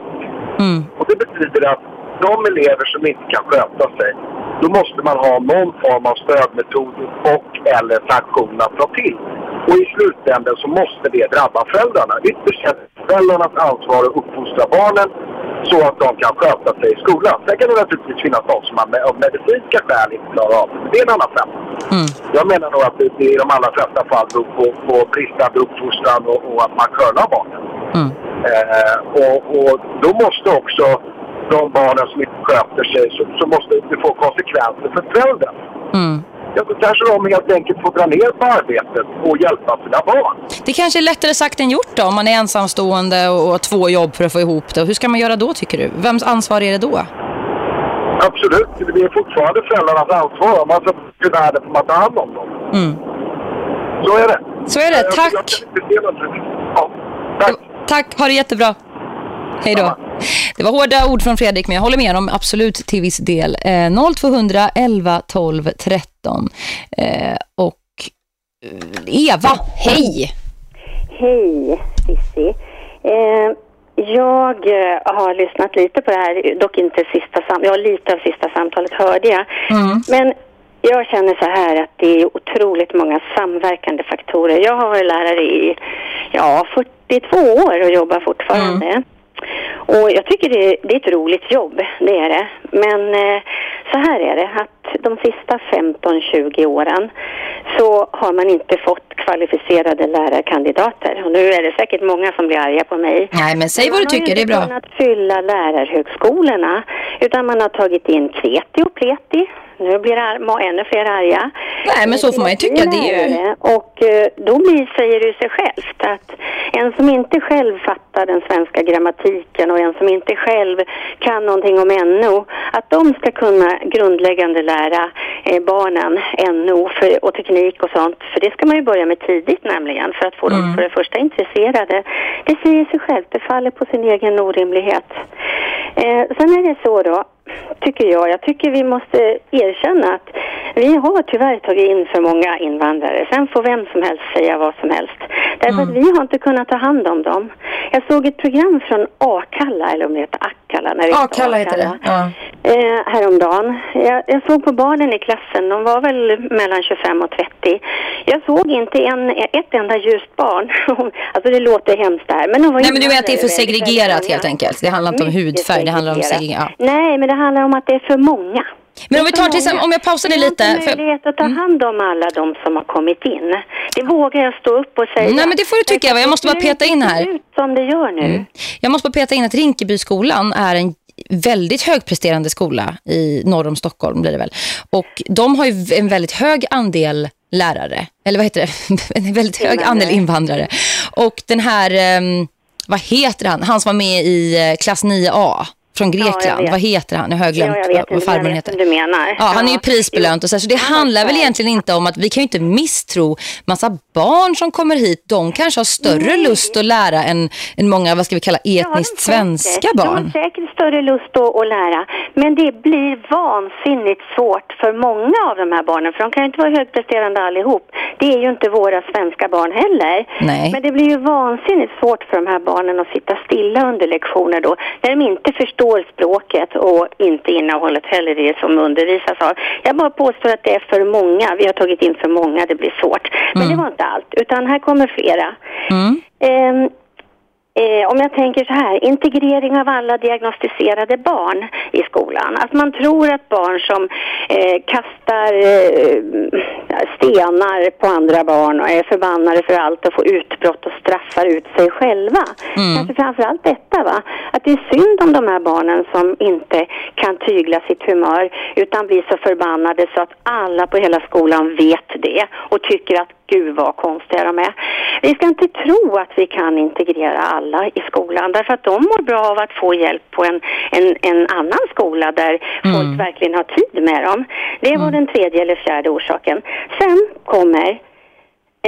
Och det betyder att de elever som inte kan sköta sig, då måste man ha någon form av stödmetod och eller sanktion att ta till. Och i slutändan så måste det drabba föräldrarna. Ytterst är föräldrarnas ansvar att uppfostra barnen så att de kan sköta sig i skolan. Sen kan det naturligtvis finnas de som av av medicinska skäl inte klarar av det. Det är en annan femma. Jag menar nog att det, det i de allra flesta fall beror på, på bristande uppfostran och, och att man curlar barnen. Eh, och, och då måste också de barnen som inte sköter sig så, så måste det få konsekvenser för föräldrarna. Ja, då kanske de helt enkelt får dra ner på arbetet och hjälpa sina barn. Det kanske är lättare sagt än gjort då, om man är ensamstående och har två jobb för att få ihop det. Hur ska man göra då tycker du? Vems ansvar är det då? Absolut, det är fortfarande föräldrarnas ansvar. Man ska till världen får man ta hand om dem. Mm. Så är det. Så är det, Jag- tack. jag se något- Ja, tack. Tack, ha det jättebra. Hej då. Det var hårda ord från Fredrik, men jag håller med om absolut till viss del. Eh, 0200 11 12 13. Eh, och eh, Eva, hej! Hej, Cissi. Eh, jag eh, har lyssnat lite på det här, dock inte sista sam ja, lite av sista samtalet hörde jag. Men jag känner så här att det är otroligt många samverkande faktorer. Jag har varit lärare i ja, 42 år och jobbar fortfarande. Och jag tycker det, det är ett roligt jobb, det är det. Men eh, så här är det, att de sista 15-20 åren så har man inte fått kvalificerade lärarkandidater. Och nu är det säkert många som blir arga på mig. Nej, men säg vad du tycker, det är bra. Man har inte kunnat fylla lärarhögskolorna utan man har tagit in kreti och pleti. Nu blir ännu fler arga. Nej, men så får man ju tycka. Det är ju... Och eh, då blir, säger det sig självt att en som inte själv fattar den svenska grammatiken och en som inte själv kan någonting om NO, att de ska kunna grundläggande lära eh, barnen NO för, och teknik och sånt. För det ska man ju börja med tidigt nämligen för att få dem för det första intresserade. Det säger sig självt, det faller på sin egen orimlighet. Eh, sen är det så då, tycker jag, jag tycker vi måste erkänna att vi har tyvärr tagit in för många invandrare. Sen får vem som helst säga vad som helst. Därför att vi har inte kunnat ta hand om dem. Jag såg ett program från Akalla, eller om det heter Akalla. när det Akalla heter det. Ja. eh, häromdagen. Jag, jag såg på barnen i klassen, de var väl mellan 25 och 30. Jag såg inte en, ett enda ljust barn. alltså det låter hemskt där. Men de var Nej, men du vet att det är för segregerat helt enkelt. Det handlar inte om hudfärg, det handlar om segregering. Ja. Nej, men det handlar om att det är för många. Men om vi tar till om jag pausar dig lite. Jag har inte för- Mm. möjlighet att ta hand om alla de som har kommit in. Det vågar jag stå upp och säga. Nej, men det får du tycka, Eva. Jag måste bara peta in här. Det ut som det gör nu. Mm. Jag måste bara peta in att Rinkebyskolan är en väldigt högpresterande skola i norr om Stockholm blir det väl. Och de har ju en väldigt hög andel lärare, eller vad heter det? En väldigt hög andel invandrare. Och den här, ehm, vad heter han? Han som var med i eh, klass 9A från jag Grekland. vet. vad heter han? Nu har jag glömt ja, jag vad, farbrorn jag heter. du menar. Ja, han är ju prisbelönt och så, här, så det handlar väl egentligen inte om att vi kan ju inte misstro massa barn som kommer hit. De kanske har större lust att lära än, än många, vad ska vi kalla, etniskt svenska De barn. har säkert större lust att, att lära. Men det blir vansinnigt svårt för många av de här barnen. För de kan ju inte vara högpresterande allihop. Det är ju inte våra svenska barn heller. Nej. Men det blir ju vansinnigt svårt för de här barnen att sitta stilla under lektioner då. När de inte förstår språket och inte innehållet heller det som undervisas av. Jag bara påstår att det är för många. Vi har tagit in för många. Det blir svårt. Men det var inte allt. Utan här kommer flera. Mm. Ehm, Eh, om jag tänker så här, integrering av alla diagnostiserade barn i skolan. Att man tror att barn som eh, kastar eh, stenar på andra barn och är förbannade för allt och får utbrott och straffar ut sig själva. Mm. Kanske framför allt detta va, att det är synd om de här barnen som inte kan tygla sitt humör utan blir så förbannade så att alla på hela skolan vet det och tycker att gud vad konstiga de är. Vi ska inte tro att vi kan integrera alla i skolan därför att de mår bra av att få hjälp på en, en, en annan skola där folk verkligen har tid med dem. Det var den tredje eller fjärde orsaken. Sen kommer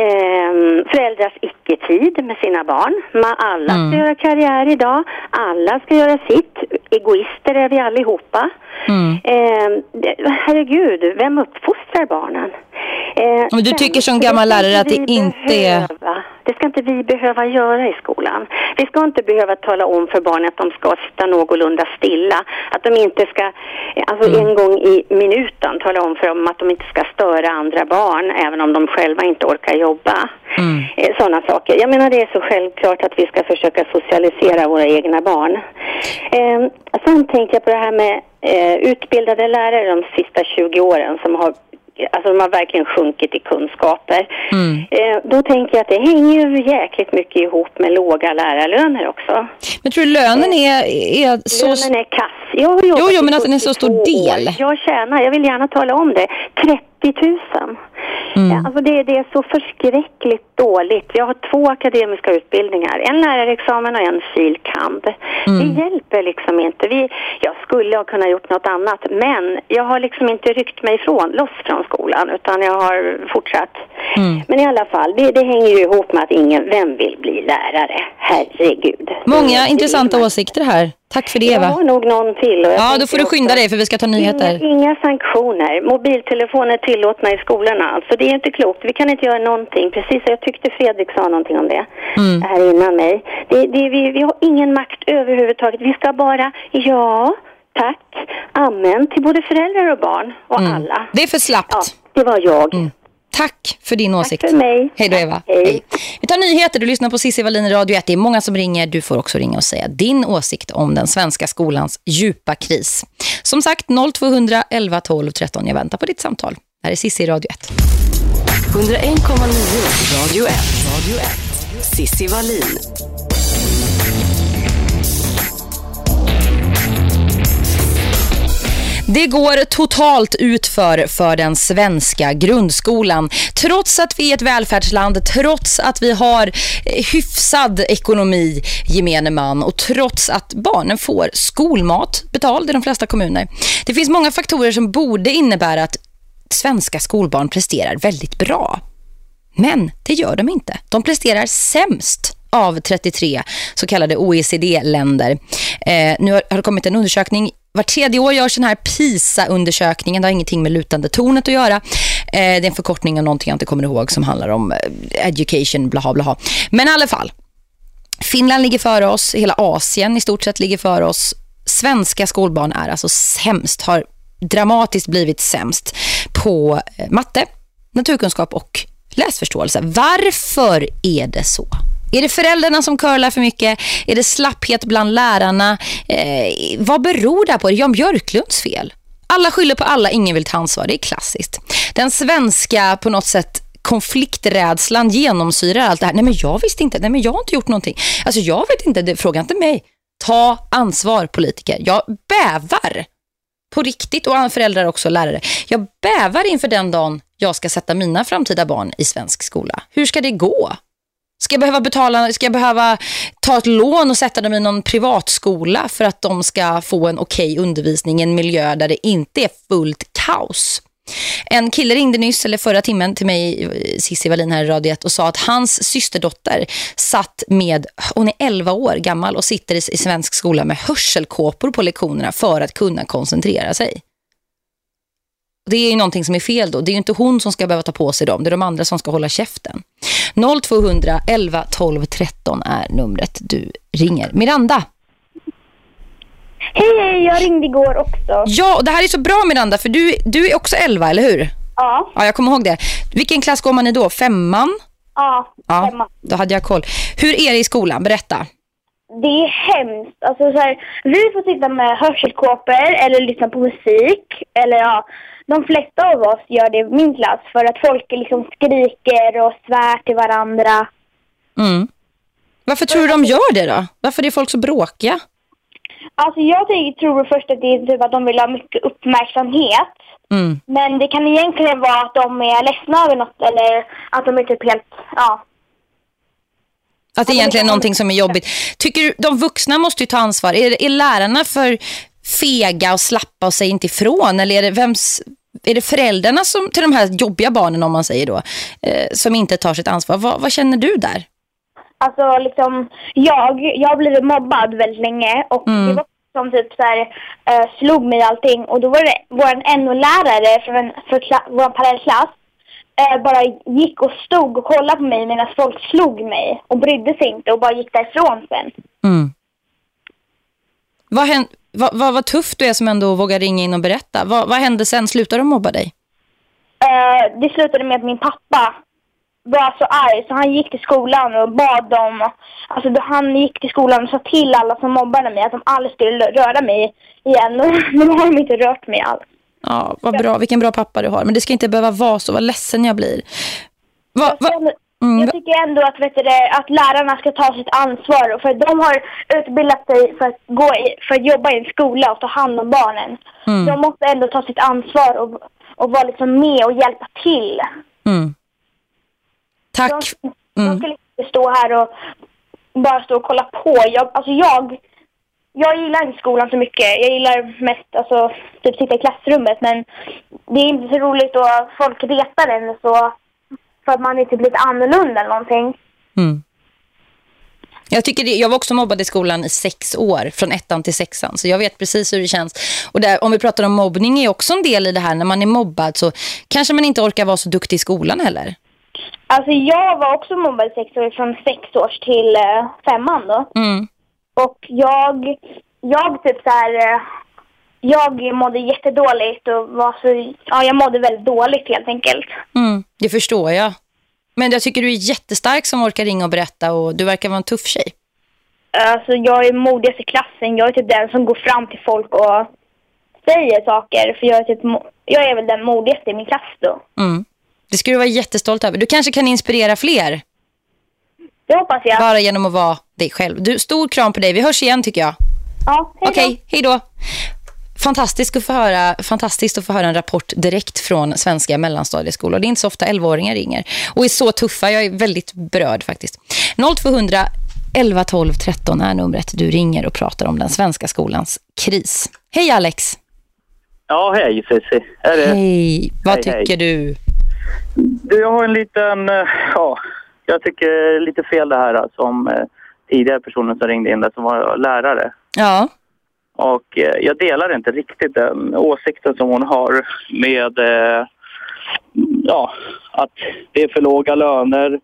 ehm, föräldrars icke-tid med sina barn. Man, alla ska göra karriär idag. Alla ska göra sitt. Egoister är vi allihopa. Ehm, det, herregud, vem uppfostrar barnen? Eh, Men du sen- tycker som gammal lärare att det inte är... behöva. Det ska inte vi behöva göra i skolan. Vi ska inte behöva tala om för barnen att de ska sitta någorlunda stilla. Att de inte ska, alltså Mm. en gång i minuten tala om för dem att de inte ska störa andra barn även om de själva inte orkar jobba. Mm. Eh, Sådana saker. Jag menar det är så självklart att vi ska försöka socialisera våra egna barn. Eh, sen tänkte jag på det här med eh, utbildade lärare de sista 20 åren som har Alltså de har verkligen sjunkit i kunskaper. Mm. Eh, då tänker jag att det hänger ju jäkligt mycket ihop med låga lärarlöner också. Men tror du lönen är, är så... Lönen är kass. Jag har Jo, jo, men att den är så stor 42 del. år. Jag tjänar, jag vill gärna tala om det, 30 000. Mm. Ja, Alltså det, det är så förskräckligt dåligt. Jag har två akademiska utbildningar, en lärarexamen och en fil. kand. Mm. Det hjälper liksom inte. Vi, jag skulle ha kunnat gjort något annat, men jag har liksom inte ryckt mig ifrån, loss från skolan, utan jag har fortsatt. Mm. Men i alla fall, det, det hänger ju ihop med att ingen, vem vill bli lärare? Herregud. Många intressanta åsikter här. Tack för det, Jag Eva. har nog någon till. jag Ja, då får du skynda dig för vi ska ta nyheter. Inga, inga sanktioner. Mobiltelefoner tillåtna i skolorna. Alltså det är inte klokt. Vi kan inte göra någonting. Precis, jag tyckte Fredrik sa någonting om det Mm. här innan mig. Det, det, vi, vi har ingen makt överhuvudtaget. Vi ska bara, ja, tack, amen till både föräldrar och barn och Mm. alla. Det är för slappt. Ja, det var jag. Tack för din åsikt. Tack för mig. Hej då Eva. Hej. Vi tar nyheter. Du lyssnar på Cissi Wallin i Radio 1. Det är många som ringer. Du får också ringa och säga din åsikt om den svenska skolans djupa kris. Som sagt 0200 11 12 13. Jag väntar på ditt samtal. Här är Cissi Radio 1. 101,9 Radio 1. Radio 1. Sissi Wallin. Det går totalt utför för den svenska grundskolan. Trots att vi är ett välfärdsland, trots att vi har eh, hyfsad ekonomi gemene man och trots att barnen får skolmat betald i de flesta kommuner. Det finns många faktorer som borde innebära att svenska skolbarn presterar väldigt bra. Men det gör de inte. De presterar sämst av 33 så kallade OECD-länder. Eh, nu har, har det kommit en undersökning var tredje år görs den här PISA-undersökningen. Det har ingenting med lutande tornet att göra. Eh, det är en förkortning av någonting jag inte kommer ihåg som handlar om eh, education, blaha blaha. Men i alla fall, Finland ligger före oss. Hela Asien i stort sett ligger före oss. Svenska skolbarn är alltså sämst, har dramatiskt blivit sämst på eh, matte, naturkunskap och läsförståelse. Varför är det så? Är det föräldrarna som curlar för mycket? Är det slapphet bland lärarna? Eh, vad beror det på? Är det Jan Björklunds fel? Alla skyller på alla, ingen vill ta ansvar. Det är klassiskt. Den svenska på något sätt konflikträdslan genomsyrar allt det här. Nej men jag visste inte, nej men jag har inte gjort någonting. Alltså jag vet inte, det, fråga inte mig. Ta ansvar politiker. Jag bävar på riktigt och föräldrar också lärare. Jag bävar inför den dagen jag ska sätta mina framtida barn i svensk skola. Hur ska det gå? Ska jag behöva betala, ska jag behöva ta ett lån och sätta dem i någon privatskola för att de ska få en okej undervisning i en miljö där det inte är fullt kaos? En kille ringde nyss, eller förra timmen till mig, Cissi Wallin här i radiet och sa att hans systerdotter satt med, hon är 11 år gammal och sitter i svensk skola med hörselkåpor på lektionerna för att kunna koncentrera sig. Det är ju någonting som är fel då. Det är ju inte hon som ska behöva ta på sig dem. Det är de andra som ska hålla käften. 0200 11 12 13 är numret du ringer. Miranda. Hej, hej, jag ringde igår också. Ja, och det här är så bra Miranda för du, du är också 11, eller hur? Ja. Ja, jag kommer ihåg det. Vilken klass går man i då? Femman? Ja, Ja, femman. då hade jag koll. Hur är det i skolan? Berätta. Det är hemskt. Alltså, så här, vi får sitta med hörselkåpor eller lyssna på musik. Eller ja, de flesta av oss gör det i min klass för att folk liksom skriker och svär till varandra. Mm. Varför tror du de gör det då? Varför är folk så bråkiga? Alltså jag tror först att det är typ att de vill ha mycket uppmärksamhet. Mm. Men det kan egentligen vara att de är ledsna över något eller att de är typ helt, ja. Att det egentligen är någonting som är jobbigt. Tycker du, de vuxna måste ju ta ansvar. Är, är lärarna för fega och slappa och säger inte ifrån? Eller är det, vems, är det föräldrarna som, till de här jobbiga barnen om man säger då, eh, som inte tar sitt ansvar? Vad, vad känner du där? Alltså liksom, jag, jag blivit mobbad väldigt länge och Mm. det var som typ så här, eh, slog mig allting och då var det vår NO-lärare från en, kla, vår parallellklass eh, bara gick och stod och kollade på mig medan folk slog mig och brydde sig inte och bara gick därifrån sen. Mm. Vad, hän, vad, vad, vad tufft du är som ändå vågar ringa in och berätta. Vad, vad hände sen? Slutade de mobba dig? Eh, det slutade med att min pappa var så arg så han gick till skolan och bad dem, alltså han gick till skolan och sa till alla som mobbade mig att de aldrig skulle röra mig igen och nu har de inte rört mig alls. Ja, vad bra. Vilken bra pappa du har. Men det ska inte behöva vara så. Vad ledsen jag blir. Va, va, mm, Jag tycker ändå att, vet du, att lärarna ska ta sitt ansvar för de har utbildat sig för att, gå i, för att jobba i en skola och ta hand om barnen. Mm. De måste ändå ta sitt ansvar och, och vara liksom med och hjälpa till. mm. Tack. De Mm. ska inte stå här och bara stå och kolla på. Jag, alltså jag, jag gillar inte skolan så mycket. Jag gillar mest alltså, typ sitta i klassrummet men det är inte så roligt och folk retar en så för att man är typ lite annorlunda eller någonting. Mm. Jag, tycker det, jag var också mobbad i skolan i sex år, från ettan till sexan. Så jag vet precis hur det känns. Och där, om vi pratar om mobbning är också en del i det här. När man är mobbad så kanske man inte orkar vara så duktig i skolan heller. Alltså jag var också mobbad i sex år från sex års till eh, femman då. Mm. Och jag, jag typ så här, eh, jag mådde jättedåligt och var så, ja, jag mådde väldigt dåligt helt enkelt. Mm, det förstår jag. Men jag tycker du är jättestark som orkar ringa och berätta och du verkar vara en tuff tjej. Alltså jag är modigast i klassen. Jag är typ den som går fram till folk och säger saker. För jag är, typ, jag är väl den modigaste i min klass då. Mm. Det ska du vara jättestolt över. Du kanske kan inspirera fler. Det hoppas jag. Bara genom att vara dig själv. Du, stor kram på dig. Vi hörs igen tycker jag. Ja, hej Okej, okay, hej då. Fantastiskt att, få höra, fantastiskt att få höra en rapport direkt från svenska mellanstadieskolor. Det är inte så ofta 11-åringar ringer. Och är så tuffa. Jag är väldigt berörd faktiskt. 0200 11 12 13 är numret du ringer och pratar om den svenska skolans kris. Hej Alex! Ja, hej Cissi. Hej, vad hej, tycker hej. du? Du, jag har en liten... Eh, ja, jag tycker lite fel det här som eh, tidigare personen som ringde in där som var lärare. Ja. Och eh, jag delar inte riktigt den åsikten som hon har med ja, att det är för låga löner.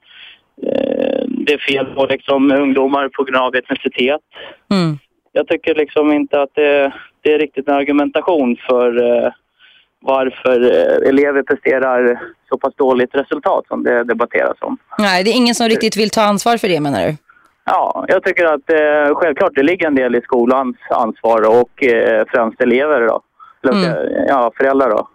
Det är fel på liksom, ungdomar på grund av etnicitet. Mm. Jag tycker liksom inte att det, det är riktigt en argumentation för varför eh, elever presterar så pass dåligt resultat som det debatteras om. Nej, det är ingen som riktigt vill ta ansvar för det menar du? Ja, jag tycker att eh, självklart det ligger en del i skolans ansvar och eh, främst elever då. Mm. Ja, föräldrar då.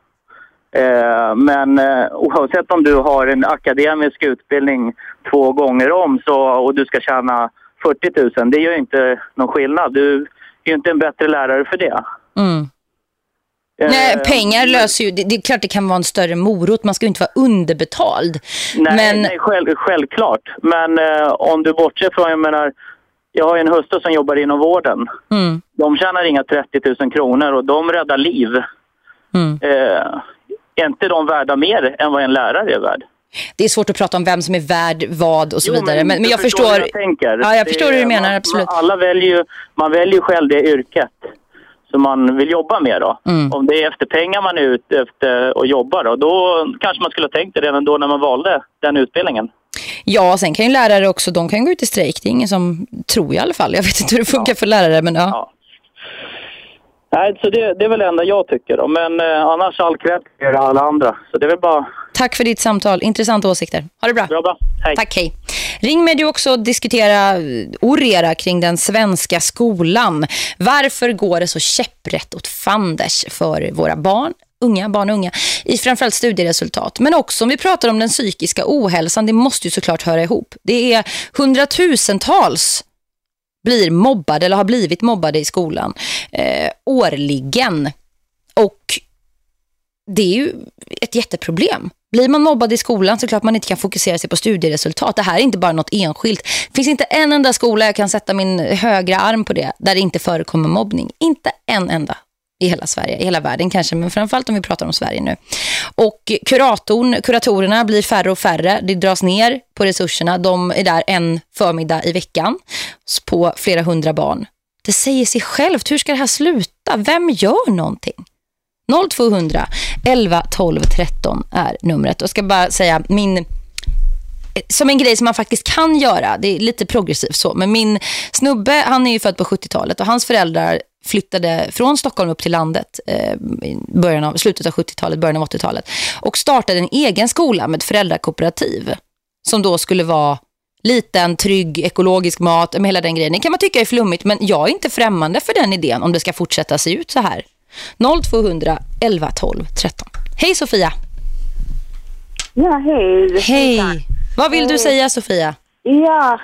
Eh, men eh, oavsett om du har en akademisk utbildning två gånger om så, och du ska tjäna 40 000, det gör inte någon skillnad. Du är ju inte en bättre lärare för det. Mm. Nej, eh, pengar löser ju, det, det, är klart det kan vara en större morot, man ska ju inte vara underbetald. Nej, men... nej själv, självklart. Men eh, om du bortser från, jag menar, jag har en hustru som jobbar inom vården. Mm. De tjänar inga 30 000 kronor och de räddar liv. Mm. Eh, är inte de värda mer än vad en lärare är värd? Det är svårt att prata om vem som är värd vad och så jo, vidare. Men, men, jag förstår... förstår... Jag. Ja, jag förstår hur du menar, man, absolut. Alla väljer man väljer själv det yrket som man vill jobba med. Då. Mm. Om det är efter pengar man är ute efter och jobbar, då, då kanske man skulle ha tänkt det redan då när man valde den utbildningen. Ja, sen kan ju lärare också, de kan gå ut i strejk. Det är ingen som tror i alla fall. Jag vet inte hur det funkar ja. för lärare, men ja. ja. Nej, så det, det är väl det enda jag tycker. Då. Men eh, annars all cred för alla andra. Så det är väl bara... Tack för ditt samtal. Intressanta åsikter. Ha det bra. Bra, bra. Hej. Tack, hej. Ring med du också och diskutera orera kring den svenska skolan. Varför går det så käpprätt åt fanders för våra barn? unga, barn och unga, i framförallt studieresultat. Men också om vi pratar om den psykiska ohälsan, det måste ju såklart höra ihop. Det är hundratusentals blir mobbade eller har blivit mobbade i skolan eh, årligen. Och det är ju ett jätteproblem. Blir man mobbad i skolan så klart man inte kan fokusera sig på studieresultat. Det här är inte bara något enskilt. Det finns inte en enda skola jag kan sätta min högra arm på det där det inte förekommer mobbning. Inte en enda i hela Sverige, i hela världen kanske, men framförallt om vi pratar om Sverige nu. Och kuratorn, kuratorerna blir färre och färre. Det dras ner på resurserna. De är där en förmiddag i veckan på flera hundra barn. Det säger sig självt. Hur ska det här sluta? Vem gör någonting? 0200 11 12 13 är numret. Och ska bara säga min som en grej som man faktiskt kan göra. Det är lite progressivt så. Men min snubbe, han är ju född på 70-talet och hans föräldrar flyttade från Stockholm upp till landet eh, början av, slutet av 70-talet, början av 80-talet och startade en egen skola med föräldrakooperativ som då skulle vara liten, trygg, ekologisk mat med hela den grejen. Det kan man tycka är flummigt men jag är inte främmande för den idén om det ska fortsätta se ut så här. 0200 11 12 13. Hej Sofia! Ja, hej. Hej! Vad vill du säga Sofia? Ja,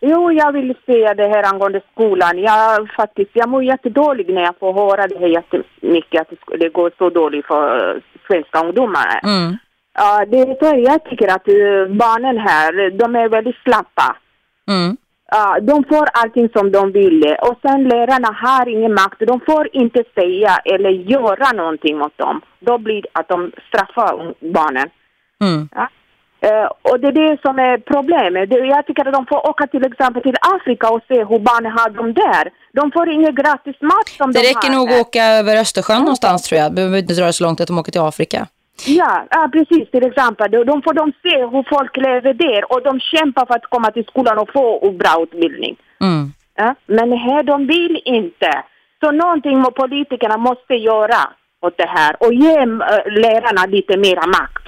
jo jag vill säga det här angående skolan. Jag, faktiskt, jag mår jättedåligt när jag får höra det här jättemycket att det går så dåligt för svenska ungdomar. Mm. Ja, det är för jag tycker att eh, barnen här, de är väldigt slappa. Mm. Ja, de får allting som de vill och sen lärarna har ingen makt. De får inte säga eller göra någonting mot dem. Då blir det att de straffar barnen. Mm. Ja. Uh, och det är det som är problemet. Jag tycker att de får åka till exempel till Afrika och se hur barnen har dem där. De får ingen gratis mat som det de har. Räcker nog att åka över Östersjön mm. någonstans tror jag. Behöver inte dra så långt att de åker till Afrika. Ja, ja, precis till exempel. De får de se hur folk lever där och de kämpar för att komma till skolan och få bra utbildning. Mm. Ja, men här de vill inte. Så någonting må politikerna måste göra åt det här och ge äh, lärarna lite mera makt.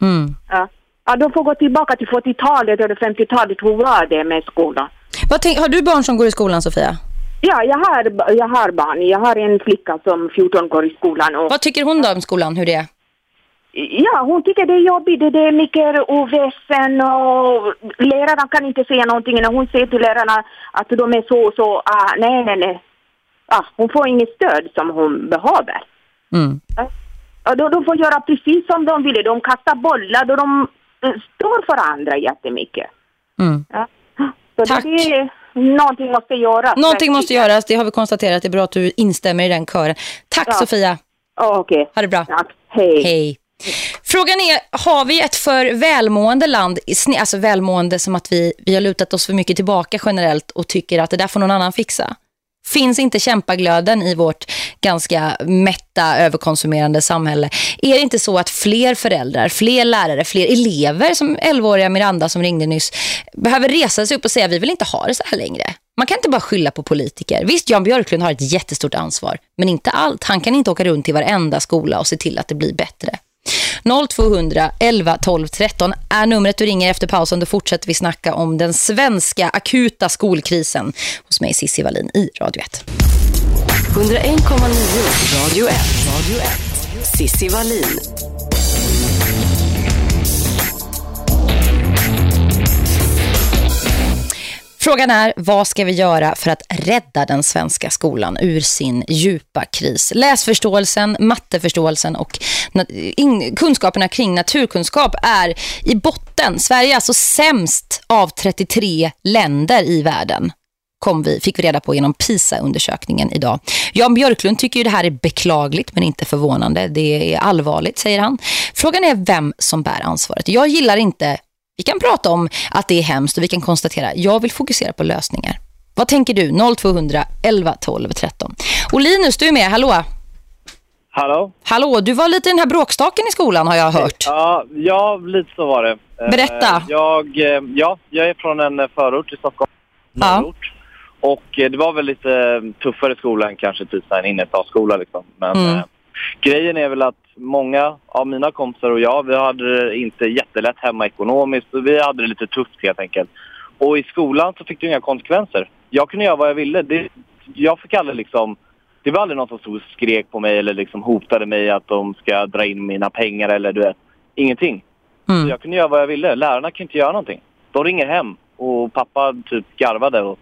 Mm. Ja. Ja, de får gå tillbaka till 40-talet eller 50-talet. Hur var det med skolan? Vad tänk, har du barn som går i skolan, Sofia? Ja, jag har, jag har barn. Jag har en flicka som 14 går i skolan. Och, Vad tycker hon då om skolan, hur det är? ja, hon tycker det är jobbigt. Det är mycket oväsen och lärarna kan inte säga någonting. När hon säger till lärarna att de är så och så, ah, nej, nej, nej. Ah, hon får inget stöd som hon behöver. Mm. Ja, de, de får göra precis som de vill. De kastar bollar och de står för andra jättemycket. Mm. Ja. Så Tack. det är någonting måste göras. Någonting måste göras, det har vi konstaterat. Det är bra att du instämmer i den kören. Tack Ja. Sofia. Oh, Okej. Ha det bra. Tack. Hej. Hej. Frågan är, har vi ett för välmående land, alltså välmående som att vi, vi har lutat oss för mycket tillbaka generellt och tycker att det där får någon annan fixa? Finns inte kämpaglöden i vårt ganska mätta, överkonsumerande samhälle? Är det inte så att fler föräldrar, fler lärare, fler elever som 11-åriga Miranda som ringde nyss behöver resa sig upp och säga vi vill inte ha det så här längre? Man kan inte bara skylla på politiker. Visst, Jan Björklund har ett jättestort ansvar, men inte allt. Han kan inte åka runt till varenda skola och se till att det blir bättre. 0200 11 12 13 är numret du ringer efter pausen. Då fortsätter vi snacka om den svenska akuta skolkrisen hos mig Sissi Wallin i Radio 1. 101,9 Radio 1. Radio 1. Sissi Wallin. Frågan är, vad ska vi göra för att rädda den svenska skolan ur sin djupa kris? Läsförståelsen, matteförståelsen och kunskaperna kring naturkunskap är i botten. Sverige är alltså sämst av 33 länder i världen kom vi, fick vi reda på genom PISA-undersökningen idag. Jan Björklund tycker ju det här är beklagligt men inte förvånande. Det är allvarligt, säger han. Frågan är vem som bär ansvaret. Jag gillar inte, vi kan prata om att det är hemskt och vi kan konstatera, jag vill fokusera på lösningar. Vad tänker du? 0200 11 12 13. Och Linus, du är med, hallå? Hallå? Hallå, du var lite i den här bråkstaken i skolan har jag hört. Ja, ja, lite så var det. Eh, Berätta. Jag, eh, ja, jag är från en förort i Stockholm. Norrort. Och eh, det var väl lite tuffare skola än kanske typ en innerstadsskola liksom. Men Mm. Grejen är väl att många av mina kompisar och jag, vi hade det inte jättelätt hemma ekonomiskt. Vi hade det lite tufft helt enkelt. Och i skolan så fick det inga konsekvenser. Jag kunde göra vad jag ville. Det, jag fick aldrig liksom... Det var aldrig någon som stod och skrek på mig eller liksom hotade mig att de ska dra in mina pengar eller du vet. Ingenting. Så jag kunde göra vad jag ville. Lärarna kunde inte göra någonting. De ringer hem och pappa typ garvade och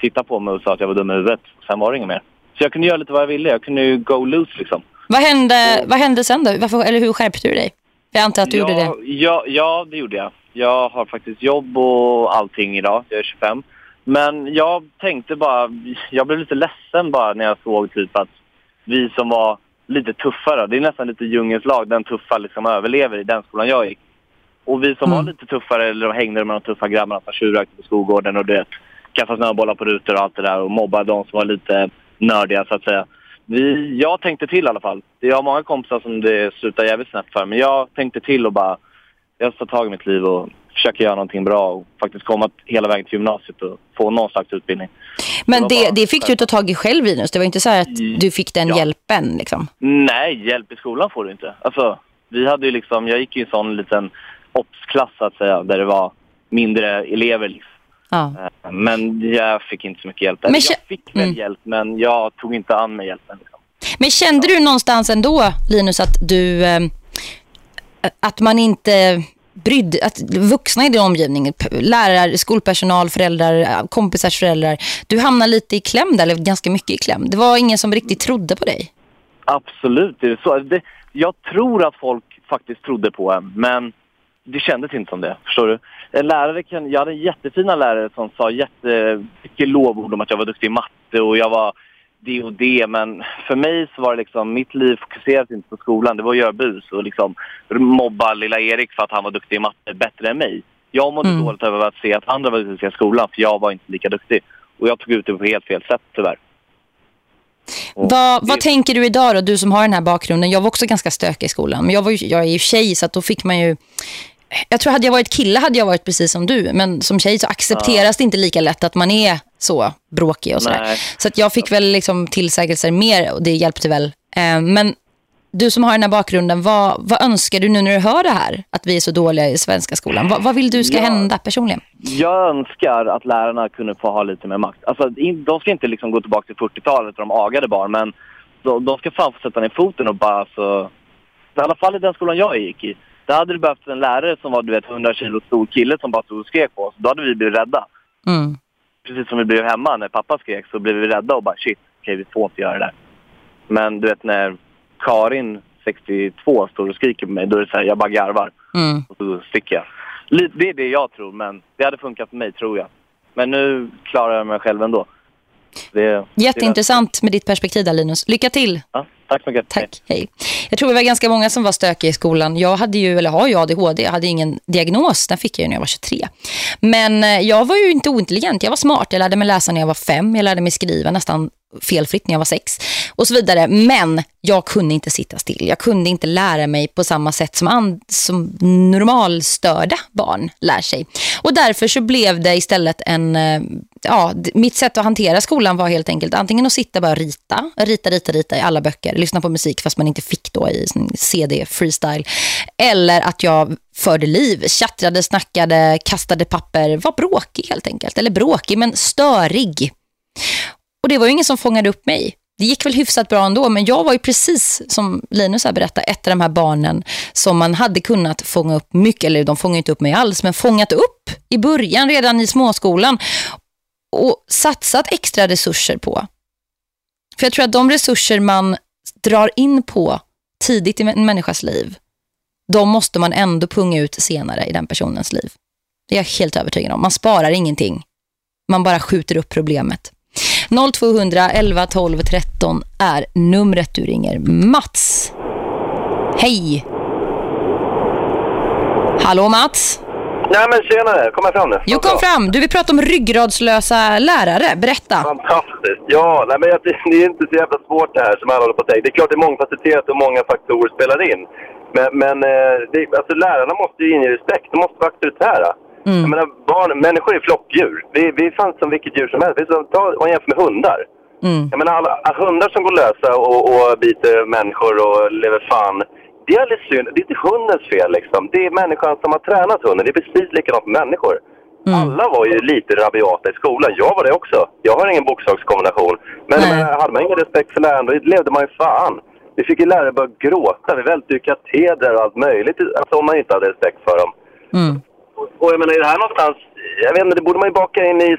tittade på mig och sa att jag var dum i huvudet. Sen var det inget mer. Så jag kunde göra lite vad jag ville. Jag kunde ju go loose liksom. Vad hände, vad hände sen då? Varför, eller hur skärpte du dig? Jag antar att du ja, gjorde det. Ja, ja, det gjorde jag. Jag har faktiskt jobb och allting idag. Jag är 25. Men jag tänkte bara... Jag blev lite ledsen bara när jag såg typ att vi som var lite tuffare, det är nästan lite djungens lag, den tuffa liksom överlever i den skolan jag gick. Och vi som var lite tuffare, eller hängde med de tuffa grabbarna som tjurrökte på skolgården och du vet, kastade snöbollar på rutor och allt det där och mobbade de som var lite nördiga så att säga. Vi, jag tänkte till i alla fall. Jag har många kompisar som det slutar jävligt snabbt för, men jag tänkte till och bara, jag ska ta tag i mitt liv och försöka göra någonting bra och faktiskt komma hela vägen till gymnasiet och få någon slags utbildning. Men det, bara- det fick du ta tag i själv, Linus. Det var inte så här att du fick den Ja. hjälpen. Liksom. Nej, hjälp i skolan får du inte. Alltså, vi hade ju liksom, jag gick i en sån liten så att säga, där det var mindre elever. Liksom. Ja. Eh, Men jag fick inte så mycket hjälp. Men jag fick väl Mm. hjälp, men jag tog inte an mig hjälpen. Liksom. Men kände du någonstans ändå, Linus, att du... Eh, att man inte brydde... Att vuxna i din omgivning, lärare, skolpersonal, föräldrar, kompisars föräldrar, du hamnade lite i kläm där, eller ganska mycket i kläm. Det var ingen som riktigt trodde på dig. Absolut, det är så. Det, jag tror att folk faktiskt trodde på en, men det kändes inte som det. Förstår du? Lärare kan, jag hade jättefina lärare som sa jättemycket lovord om att jag var duktig i matte och jag var det och det. Men för mig så var det liksom, mitt liv fokuserades inte på skolan. Det var att göra bus och liksom mobba lilla Erik för att han var duktig i matte bättre än mig. Jag mådde dåligt över att se att andra var duktiga i skolan för jag var inte lika duktig. Och jag tog ut det på helt fel sätt tyvärr. Vad, vad tänker du idag då, du som har den här bakgrunden? Jag var också ganska stökig i skolan, men jag, var ju, jag är ju tjej så då fick man ju jag tror hade jag varit kille hade jag varit precis som du. Men som tjej så accepteras Ja. det inte lika lätt att man är så bråkig och sådär. Så att jag fick väl liksom tillsägelser mer och det hjälpte väl. Eh, men du som har den här bakgrunden, vad, vad önskar du nu när du hör det här? Att vi är så dåliga i svenska skolan. Vad, vad vill du ska Ja. hända personligen? Jag önskar att lärarna kunde få ha lite mer makt. Alltså, de ska inte liksom gå tillbaka till 40-talet där de agade barn, men de, de ska fan få sätta ner foten och bara så... I alla fall i den skolan jag gick i. Där hade du behövt en lärare som var du vet 100 kilo stor kille som bara stod och skrek på oss. Då hade vi blivit rädda. Mm. Precis som vi blev hemma när pappa skrek så blev vi rädda och bara shit, okej vi får inte göra det där. Men du vet när Karin, 62, står och skriker på mig, då är det så här, jag bara garvar. Mm. Och så sticker jag. Det är det jag tror, men det hade funkat för mig tror jag. Men nu klarar jag mig själv ändå. Det, Jätteintressant med ditt perspektiv där Linus. Lycka till! Ja, tack så mycket. Tack, hej. Jag tror vi var ganska många som var stökiga i skolan. Jag hade ju, eller har ju ADHD, jag hade ingen diagnos, den fick jag ju när jag var 23. Men eh, jag var ju inte ointelligent, jag var smart. Jag lärde mig läsa när jag var fem, jag lärde mig skriva nästan felfritt när jag var sex och så vidare. Men jag kunde inte sitta still. Jag kunde inte lära mig på samma sätt som, som normalstörda barn lär sig. Och därför så blev det istället en... Eh, Ja, mitt sätt att hantera skolan var helt enkelt antingen att sitta bara och rita, rita, rita, rita i alla böcker, lyssna på musik fast man inte fick då i CD freestyle. Eller att jag förde liv, tjattrade, snackade, kastade papper, var bråkig helt enkelt. Eller bråkig men störig. Och det var ju ingen som fångade upp mig. Det gick väl hyfsat bra ändå, men jag var ju precis som Linus har berättat, ett av de här barnen som man hade kunnat fånga upp mycket, eller de fångade inte upp mig alls, men fångat upp i början redan i småskolan och satsat extra resurser på. För jag tror att de resurser man drar in på tidigt i en människas liv, de måste man ändå punga ut senare i den personens liv. Det är jag helt övertygad om. Man sparar ingenting. Man bara skjuter upp problemet. 0200 11 12 13 är numret du ringer. Mats. Hej. Hallå Mats. Nej men tjenare, kom här fram nu. Jo, kom fram. Du vill prata om ryggradslösa lärare. Berätta. Fantastiskt. Ja, nej, men jag- det är inte så jävla svårt det här som alla håller på att säga. Det är klart det är mångfacetterat och många faktorer spelar in. Men, men eh, det, alltså, lärarna måste ju inge respekt. De måste vara auktoritära. Jag menar, barn, människor är flockdjur. Vi, vi fanns som vilket djur som helst. Vi är som, ta och jämför med hundar. Jag menar, alla, hundar som går lösa och, och biter människor och lever fan. Det är alldeles synd. Det är inte hundens fel liksom. Det är människan som har tränat hunden. Det är precis likadant med människor. Alla var ju lite rabiata i skolan. Jag var det också. Jag har ingen bokstavskombination. Men menar, hade man ingen respekt för läraren, då levde man ju fan. Vi fick ju lärare börja gråta. Vi välte ju katedrar och allt möjligt. Alltså om man inte hade respekt för dem. Och jag menar, är det här någonstans... Jag vet inte, det borde man ju baka in i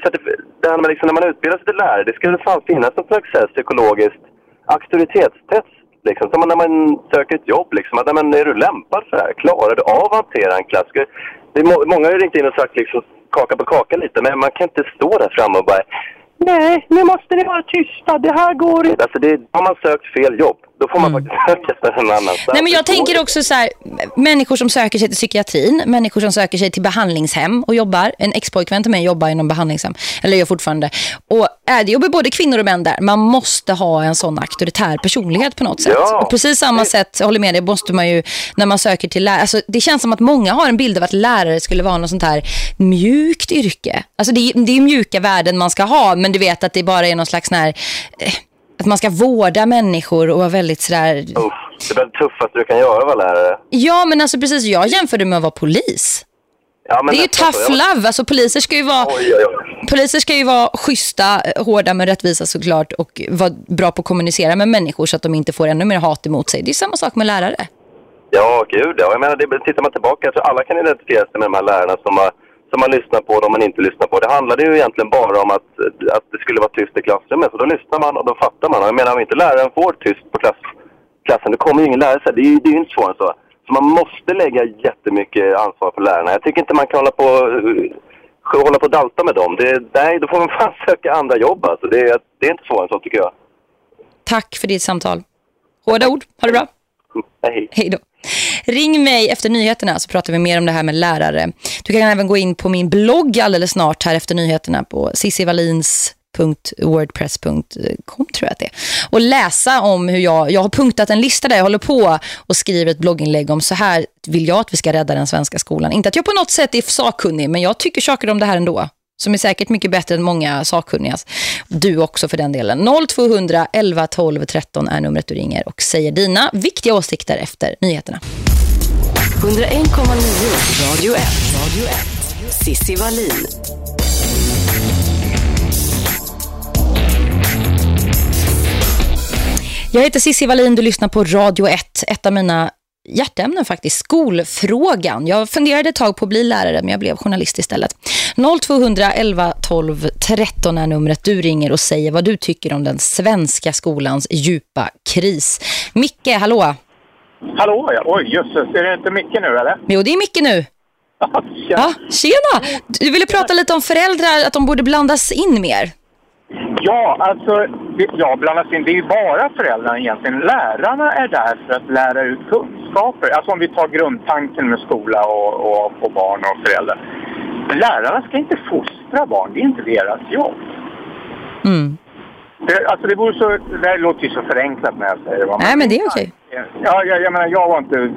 det här med liksom, när man utbildar sig till lärare. Det skulle fan finnas något slags här psykologiskt auktoritetstest. Liksom, som när man söker ett jobb. Liksom, att, nej, men, är du lämpad för det här? Klarar du av att hantera en klass? Det är må- många har ringt in och sagt liksom, kaka på kaka lite, men man kan inte stå där framme och bara Nej, nu måste ni vara tysta. Det här går inte. Alltså, det, har man sökt fel jobb, då får man faktiskt söka sig någon annanstans. Nej, men jag tänker också så här, människor som söker sig till psykiatrin, människor som söker sig till behandlingshem och jobbar. En ex-pojkvän till mig jobbar inom behandlingshem, eller gör fortfarande. Och är det jobbar både kvinnor och män där. Man måste ha en sån auktoritär personlighet på något sätt. Ja. Och precis samma sätt, jag håller med dig, måste man ju när man söker till lärare. Alltså, det känns som att många har en bild av att lärare skulle vara något sånt här mjukt yrke. Alltså det, är- det är mjuka värden man ska ha, men du vet att det bara är någon slags sån här, eh, att man ska vårda människor och vara väldigt sådär Uff, det är väl tuffaste du kan göra vara lärare. Ja, men alltså precis, jag jämförde med att vara polis. Ja, det är ju så. tough Jag- love. Alltså poliser ska ju vara Oj, oj, oj. poliser ska ju vara schyssta, eh, hårda men rättvisa såklart och vara bra på att kommunicera med människor så att de inte får ännu mer hat emot sig. Det är samma sak med lärare. Ja, gud ja. Jag menar, det, tittar man tillbaka, jag tror alla kan identifiera sig med de här lärarna som man, som man lyssnar på och de man inte lyssnar på. Det handlade ju egentligen bara om att, att det skulle vara tyst i klassrummet. Så då lyssnar man och då fattar man. Och Jag menar, om inte läraren får tyst på klass, klassen, då kommer ju ingen lära sig. Det är ju det är ju inte svårare än så. Så man måste lägga jättemycket ansvar på lärarna. Jag tycker inte man kan hålla på, eh, hålla på och dalta med dem. Det, nej, då får man fan söka andra jobb alltså. Det, är- det är inte svårare än så tycker jag. Tack för ditt samtal. Hårda ord. Ha det bra. Hej. Hej då. Ring mig efter nyheterna så pratar vi mer om det här med lärare. Du kan även gå in på min blogg alldeles snart här efter nyheterna på cissivalins.wordpress.com tror jag att det är. Och läsa om hur jag, jag har punktat en lista där jag håller på och skriver ett blogginlägg om så här vill jag att vi ska rädda den svenska skolan. Inte att jag på något sätt är sakkunnig men jag tycker saker om det här ändå. Som är säkert mycket bättre än många sakkunniga. Du också för den delen. 0200 11 12 13 är numret du ringer och säger dina viktiga åsikter efter nyheterna. 101,9 Radio 1. Radio 1. Sissi Wallin. Jag heter Sissi Wallin, du lyssnar på Radio 1. Ett av mina hjärtämnen faktiskt, skolfrågan. Jag funderade ett tag på att bli lärare men jag blev journalist istället. 0200 11 12 13 är numret. Du ringer och säger vad du tycker om den svenska skolans djupa kris. Micke, hallå? Hallå, ja. oj jösses, är det inte Micke nu eller? Jo, det är Micke nu. Ja, tjena! Du ville prata lite om föräldrar, att de borde blandas in mer. Ja, alltså, det- ja, blandas in. Det är ju bara föräldrarna egentligen. Lärarna är där för att lära ut kunskaper. Alltså om vi tar grundtanken med skola och, och, och barn och föräldrar. Lärarna ska inte fostra barn, det är inte deras jobb. Mm. Det, alltså det vore så, det här låter ju så förenklat när jag säger det. Nej, men det är okej. Ja, jag, jag menar, jag var inte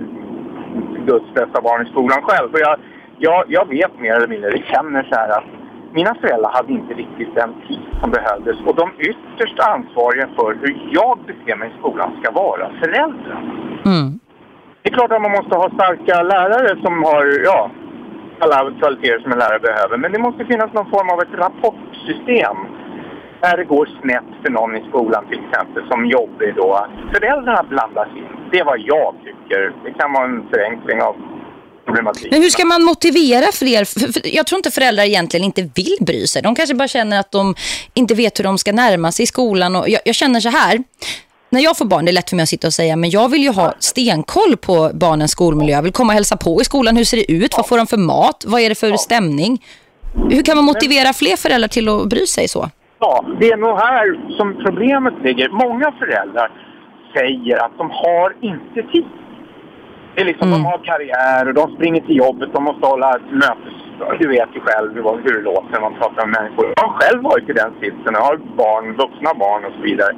Guds bästa barn i skolan själv. Och jag, jag, jag vet mer eller mindre, jag känner så här att mina föräldrar hade inte riktigt den tid som behövdes. Och de ytterst ansvariga för hur jag beter mig i skolan ska vara föräldrar. Mm. Det är klart att man måste ha starka lärare som har, ja, alla kvaliteter som en lärare behöver. Men det måste finnas någon form av ett rapportsystem när det går snett för någon i skolan till exempel som jobbig då. Att föräldrarna blandas in. Det är vad jag tycker. Det kan vara en förenkling av problematiken. Men hur ska man motivera fler? För, för, jag tror inte föräldrar egentligen inte vill bry sig. De kanske bara känner att de inte vet hur de ska närma sig i skolan. Och jag, jag känner så här. När jag får barn, det är lätt för mig att sitta och säga men jag vill ju ha stenkoll på barnens skolmiljö. Jag vill komma och hälsa på i skolan. Hur ser det ut? Vad får de för mat? Vad är det för stämning? Hur kan man motivera fler föräldrar till att bry sig så? Ja, det är nog här som problemet ligger. Många föräldrar säger att de har inte tid. Det är liksom, de har karriär och de springer till jobbet, de måste hålla mötes... Du vet ju själv hur, det låter när man pratar med människor. Jag har själv varit i den sitsen, jag har barn, vuxna barn och så vidare.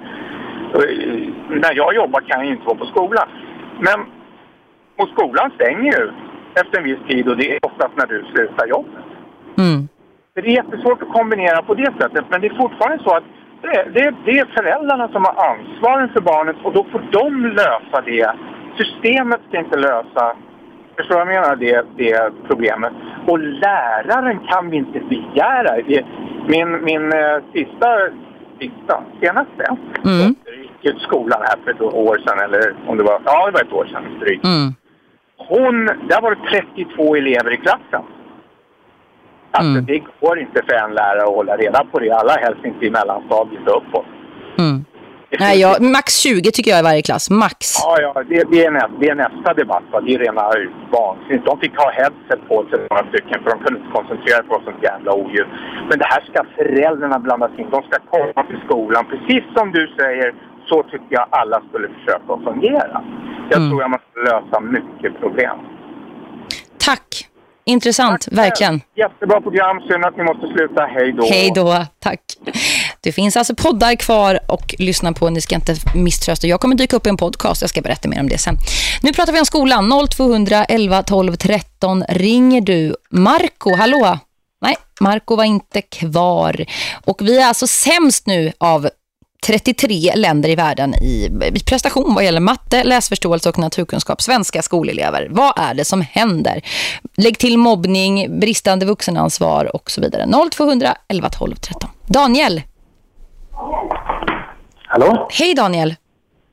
Och, eh, när jag jobbar kan jag inte vara på skolan. Men och skolan stänger ju efter en viss tid och det är oftast när du slutar jobbet. Mm. Det är jättesvårt att kombinera på det sättet, men det är fortfarande så att det är, det är, det är föräldrarna som har ansvaret för barnet och då får de lösa det. Systemet ska inte lösa, förstår du vad jag menar, det, det problemet. Och läraren kan vi inte begära. Min, min eh, sista, sista, senaste Mm. gick ut skolan här för ett år sedan, eller om det var, ja det var ett år sedan drygt. Mm. Hon, där var det 32 elever i klassen. Alltså det går inte för en lärare att hålla reda på det. Alla helst inte i mellanstadiet och uppåt. Mm. Nej, jag, max 20 tycker jag i varje klass. Max. Ja, ja, det, det, är, nä, det är nästa debatt. Va? Det är rena vansinnigt. De fick ha headset på sig några stycken för de kunde inte koncentrera sig på sånt jävla oljud. Men det här ska föräldrarna blandas in. De ska komma till skolan. Precis som du säger så tycker jag alla skulle försöka fungera. Jag tror jag måste lösa mycket problem. Tack. Intressant, verkligen. Jättebra program. Synd att ni måste sluta. Hej då. Hej då, tack. Det finns alltså poddar kvar och lyssna på. Ni ska inte misströsta. Jag kommer dyka upp i en podcast. Jag ska berätta mer om det sen. Nu pratar vi om skolan. 0200 11 12 13 ringer du. Marco, hallå? Nej, Marco var inte kvar. Och vi är alltså sämst nu av 33 länder i världen i prestation vad gäller matte, läsförståelse och naturkunskap. Svenska skolelever. Vad är det som händer? Lägg till mobbning, bristande vuxenansvar och så vidare. 0200 11 12 13. Daniel. Hallå? Hej Daniel.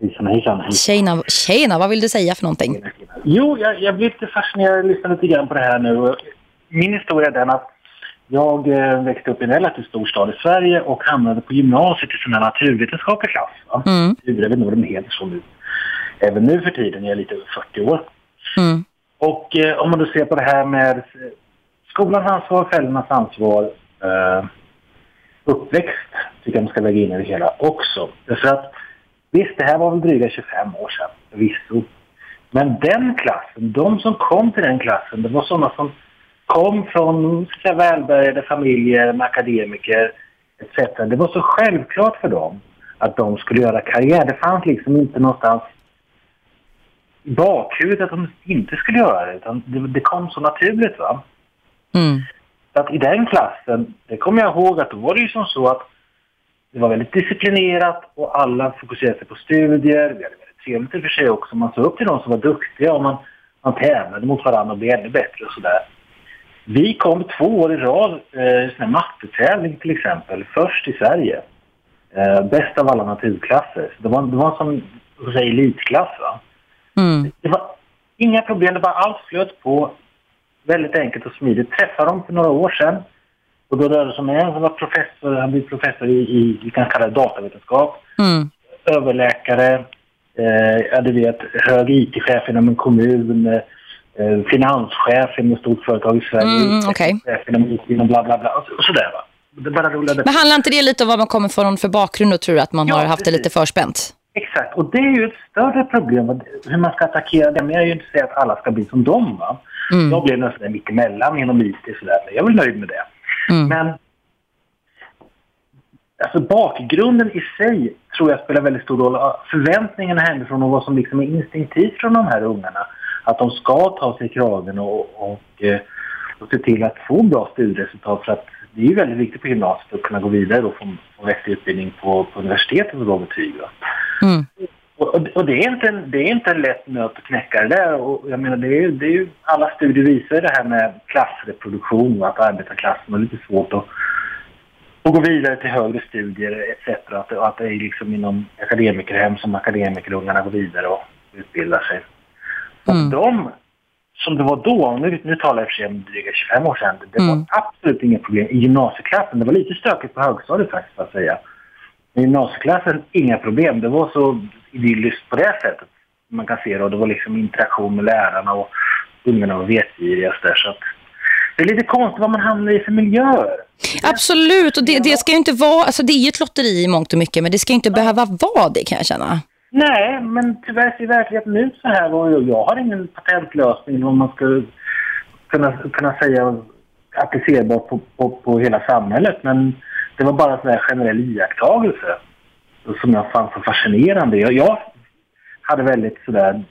Hejsan, hejsan. Tjena, tjena, vad vill du säga för någonting? Jo, jag, jag blir lite fascinerad och lyssnar lite grann på det här nu. Min historia är den att jag eh, växte upp i en relativt stor stad i Sverige och hamnade på gymnasiet i sån här naturvetenskaplig klass. Va? Mm. Jag vet inte vad de heter så nu. Även nu för tiden, jag är lite över 40 år. Mm. Och eh, om man då ser på det här med eh, skolans ansvar, föräldrarnas ansvar, eh, uppväxt, tycker jag man ska lägga in i det hela också. Därför att visst, det här var väl dryga 25 år sedan, förvisso. Men den klassen, de som kom till den klassen, det var sådana som kom från välbärgade familjer med akademiker. etc. Det var så självklart för dem att de skulle göra karriär. Det fanns liksom inte någonstans bakhuvudet att de inte skulle göra det. Utan det, det kom så naturligt. va. Mm. Så att i den klassen, det kommer jag ihåg att då var det ju som så att det var väldigt disciplinerat och alla fokuserade sig på studier. Vi hade väldigt trevligt i och för sig också. Man såg upp till de som var duktiga och man, man tävlade mot varandra och blev ännu bättre och sådär. Vi kom två år i rad eh, sån här mattetävling till exempel, först i Sverige. Eh, bäst av alla naturklasser. Så det var, det var som säga, elitklass. Va? Mm. Det var inga problem, det bara allt flöt på. Väldigt enkelt och smidigt. Träffade dem för några år sedan. Och då rörde det sig om en som var professor, han blev professor i, i, vi kan kalla det datavetenskap. Mm. Överläkare, eh, ja, du vet, hög IT-chef inom en kommun, eh, finanschef inom ett stort företag i Sverige, Mm, okej. chef inom IT, inom bla bla bla, och, så- och sådär va. Det bara rullade Men handlar inte det lite om vad man kommer från för bakgrund och tror att man Ja, har haft det lite precis. förspänt? Exakt, och det är ju ett större problem hur man ska attackera det. Men jag är ju inte säga att alla ska bli som dem. Va? Mm. Jag blev nästan mittemellan inom IT och sådär. Jag är väl nöjd med det. Mm. Men alltså bakgrunden i sig tror jag spelar väldigt stor roll. Förväntningarna hemifrån och vad som liksom är instinktivt från de här ungarna. Att de ska ta sig i kragen och, och, eh, och se till att få bra studieresultat. För att det är ju väldigt viktigt på gymnasiet att kunna gå vidare och få, få vettig utbildning på, på universitetet och bra betyg. Mm. Och, och, och det, är inte en, det är inte en lätt nöt att knäcka det där. Och jag menar, det är, det är ju, alla studier visar det här med klassreproduktion och att arbetarklassen har lite svårt att, att gå vidare till högre studier etc. Att, att det är liksom inom akademikerhem som akademikerungarna går vidare och utbildar sig. Och de, som det var då, nu, nu talar jag för sig om dryga 25 år sedan, det var absolut inget problem i gymnasieklassen. Det var lite stökigt på högstadiet faktiskt, att säga. I gymnasieklassen, inga problem. Det var så idylliskt på det sättet. Man kan se det och det var liksom interaktion med lärarna och ungarna var vetgiriga och så där. Så att det är lite konstigt vad man hamnar i för miljöer. Absolut, och det, det ska inte vara, alltså det är ju ett lotteri i mångt och mycket, men det ska inte behöva vara det kan jag känna. Nej, men tyvärr ser verkligheten ut så här och jag har ingen patentlösning om man ska kunna, kunna säga applicerbart på, på, på hela samhället. Men det var bara en generell iakttagelse som jag fann så fascinerande. Jag, jag hade väldigt sådär...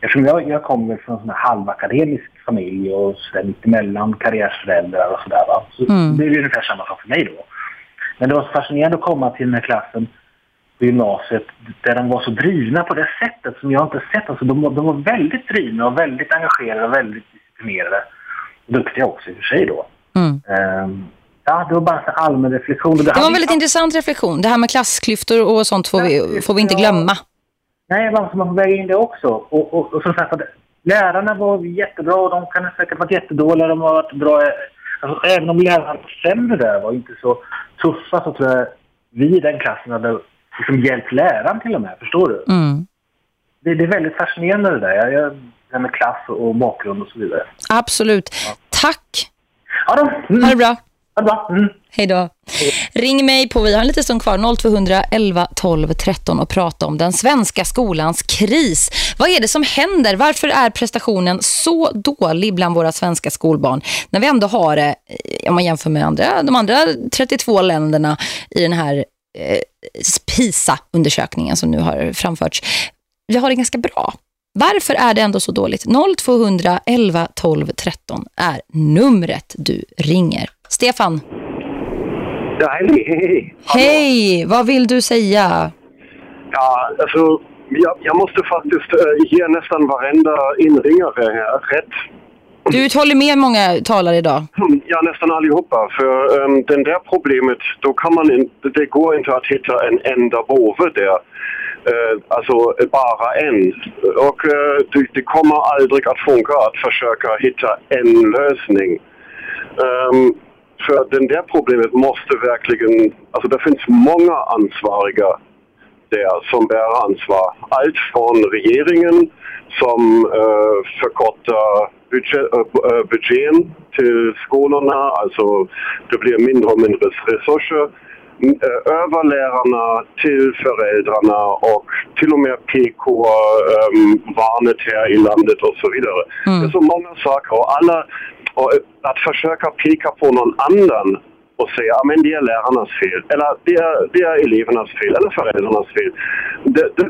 Eftersom jag, jag kommer från en halvakademisk familj och sådär mittemellan karriärsföräldrar och sådär va. Så Mm. det är ungefär samma sak för mig då. Men det var så fascinerande att komma till den här klassen på gymnasiet där de var så drivna på det sättet som jag inte sett. Alltså de, var, de var väldigt drivna och väldigt engagerade och väldigt disciplinerade. Duktiga också i och för sig då. Mm. Ehm, ja, det var bara en allmän reflektion. Och Det var en väldigt intressant reflektion. Det här med klassklyftor och sånt får vi, får vi inte glömma. Nej, man får väga in det också. Och, och, och som sagt, lärarna var jättebra och de kan säkert varit jättedåliga. De har varit bra. Alltså, även om lärarna var sämre där var inte så tuffa så tror jag vi i den klassen hade liksom hjälpt läraren till och med. Förstår du? Mm. Det, det är väldigt fascinerande det där. Jag, jag, det med klass och bakgrund och så vidare. Absolut. Tack. Ja då. Ha det bra. Ha det bra. Mm. Hej då. Ring mig på, vi har en liten stund kvar, 0200 11 12 13 och prata om den svenska skolans kris. Vad är det som händer? Varför är prestationen så dålig bland våra svenska skolbarn? När vi ändå har det, eh, om man jämför med andra, de andra 32 länderna i den här PISA-undersökningen som nu har framförts. Vi har det ganska bra. Varför är det ändå så dåligt? 0200 11 12 13 är numret du ringer. Stefan. Ja, hej, hej. Hej, vad vill du säga? Ja, alltså, jag, jag måste faktiskt äh, ge nästan varenda inringare rätt. Du håller med många talare idag. Hmm, ja, nästan allihopa. För ehm, um, det där problemet, då kan man inte, det går inte att hitta en enda bove där. Uh, alltså bara en. Och uh, det, det kommer aldrig att funka att försöka hitta en lösning. Um, för det där problemet måste verkligen, alltså det finns många ansvariga där som bär ansvar. Allt från regeringen som uh, förkortar budget, äh, budgeten till skolorna, alltså det blir mindre och mindre resurser. Över lärarna till föräldrarna och till och med PK-varnet här i landet och så vidare. Det är så många saker och alla och att försöka peka på någon annan och säga att det är lärarnas fel, eller det är, det är elevernas fel, eller föräldrarnas fel. Det, det,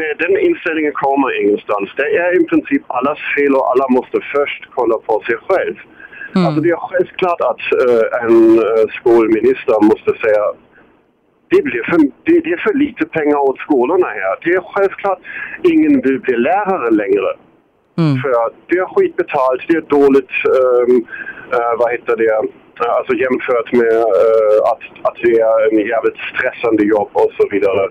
med den inställningen kommer ingenstans. Det är i princip allas fel och alla måste först kolla på sig själv. Alltså det är självklart att eh, en eh, skolminister måste säga det, blir för, det, det är för lite pengar åt skolorna här. Det är självklart ingen vill bli lärare längre. För att det är skitbetalt, det är dåligt, um, uh, vad heter det, alltså jämfört med uh, att, att det är en jävligt stressande jobb och så vidare.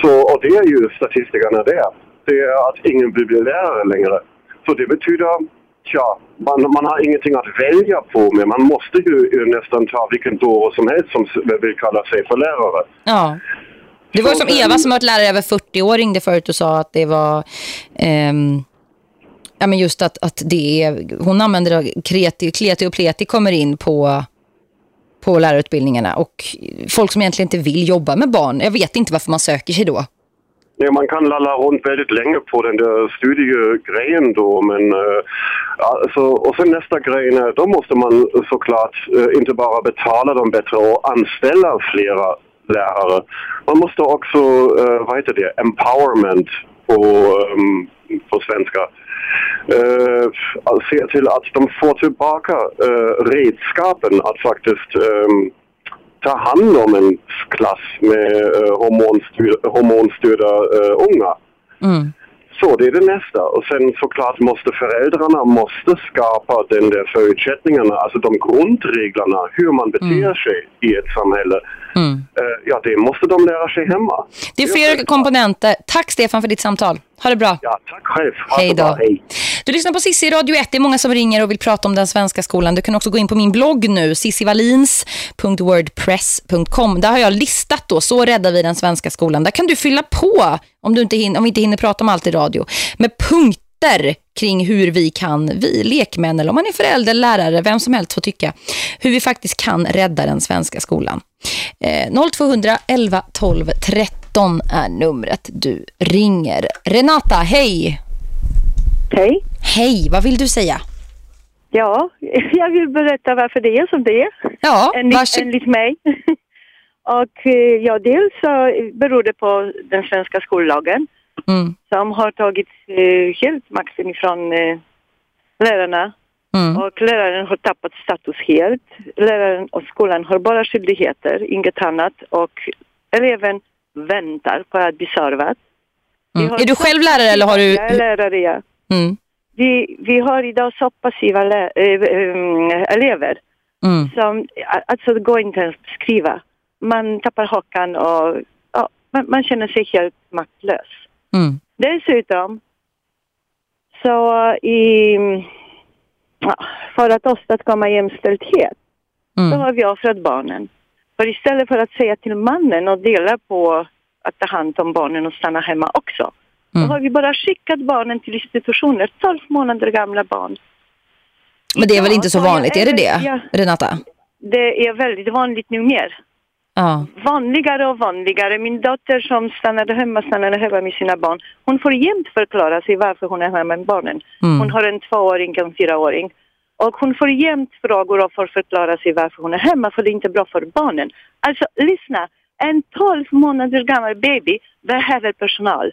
Så, och det är ju statistikerna där. Det är att ingen vill bli lärare längre. Så det betyder, ja, man, man har ingenting att välja på men man måste ju, nästan ta vilken dåre som helst som vill kalla sig för lärare. Ja. Det var som Eva som har varit lärare över 40 år ringde förut och sa att det var ehm, ja men just att, att det är hon använder kreti, kleti och pleti kommer in på på lärarutbildningarna och folk som egentligen inte vill jobba med barn. Jag vet inte varför man söker sig då. Ja, man kan lalla runt väldigt länge på den där studiegrejen då, men äh, alltså, och sen nästa grej, är, då måste man såklart äh, inte bara betala dem bättre och anställa flera lärare. Man måste också, äh, vad heter det, empowerment på, ähm, på svenska. Uh, se till att de får tillbaka uh, redskapen att faktiskt ehm, ta hand om en klass med uh, hormonstyrda, hormonstyrda eh, unga. Så det är det nästa. Och sen såklart måste föräldrarna måste skapa den där förutsättningarna, alltså de grundreglerna, hur man beter sig i ett samhälle. Eh, ja, det måste de lära sig hemma. Det är flera komponenter. Tack Stefan för ditt samtal. Ha det bra. Ja, tack själv. Ha Hej då. Hej. Du lyssnar på Sissi Radio 1. Det är många som ringer och vill prata om den svenska skolan. Du kan också gå in på min blogg nu, sissivalins.wordpress.com. Där har jag listat då, så räddar vi den svenska skolan. Där kan du fylla på, om, du inte hinner, om vi inte hinner prata om allt i radio, med punkter kring hur vi kan, vi lekmän eller om man är förälder, lärare, vem som helst får tycka, hur vi faktiskt kan rädda den svenska skolan. Eh, 0200 11 12 13 är numret du ringer. Renata, hej! Hej. Hej, vad vill du säga? Ja, jag vill berätta varför det är som det är. Ja, enligt, varsågod. enligt mig. Och eh, ja, dels så beror det på den svenska skollagen Mm. som har tagit eh, helt makten ifrån eh, lärarna. Mm. Och läraren har tappat status helt. Läraren och skolan har bara skyldigheter, inget annat. Och eleven väntar på att bli servad. Mm. Är du själv lärare eller har du... Jag är lärare, ja. Mm. Vi, vi har idag så passiva lä- äh, elever Mm. som alltså det går inte ens att skriva. Man tappar hakan och ja, man, man känner sig helt maktlös. Mm. Dessutom så i, ja, för att åstadkomma jämställdhet så har vi offrat barnen. För istället för att säga till mannen och dela på att ta hand om barnen och stanna hemma också. Då har vi bara skickat barnen till institutioner, 12 månader gamla barn. Men det är väl inte så vanligt, är det det, ja. Renata? Det är väldigt vanligt nu mer. Ja. Vanligare och vanligare. Min dotter som stannade hemma, stannade hemma med sina barn. Hon får jämt förklara sig varför hon är hemma med barnen. Mm. Hon har en tvååring och en fyraåring. Och hon får jämt frågor och får förklara sig varför hon är hemma, för det är inte bra för barnen. Alltså, lyssna. En 12 månader gammal baby behöver personal.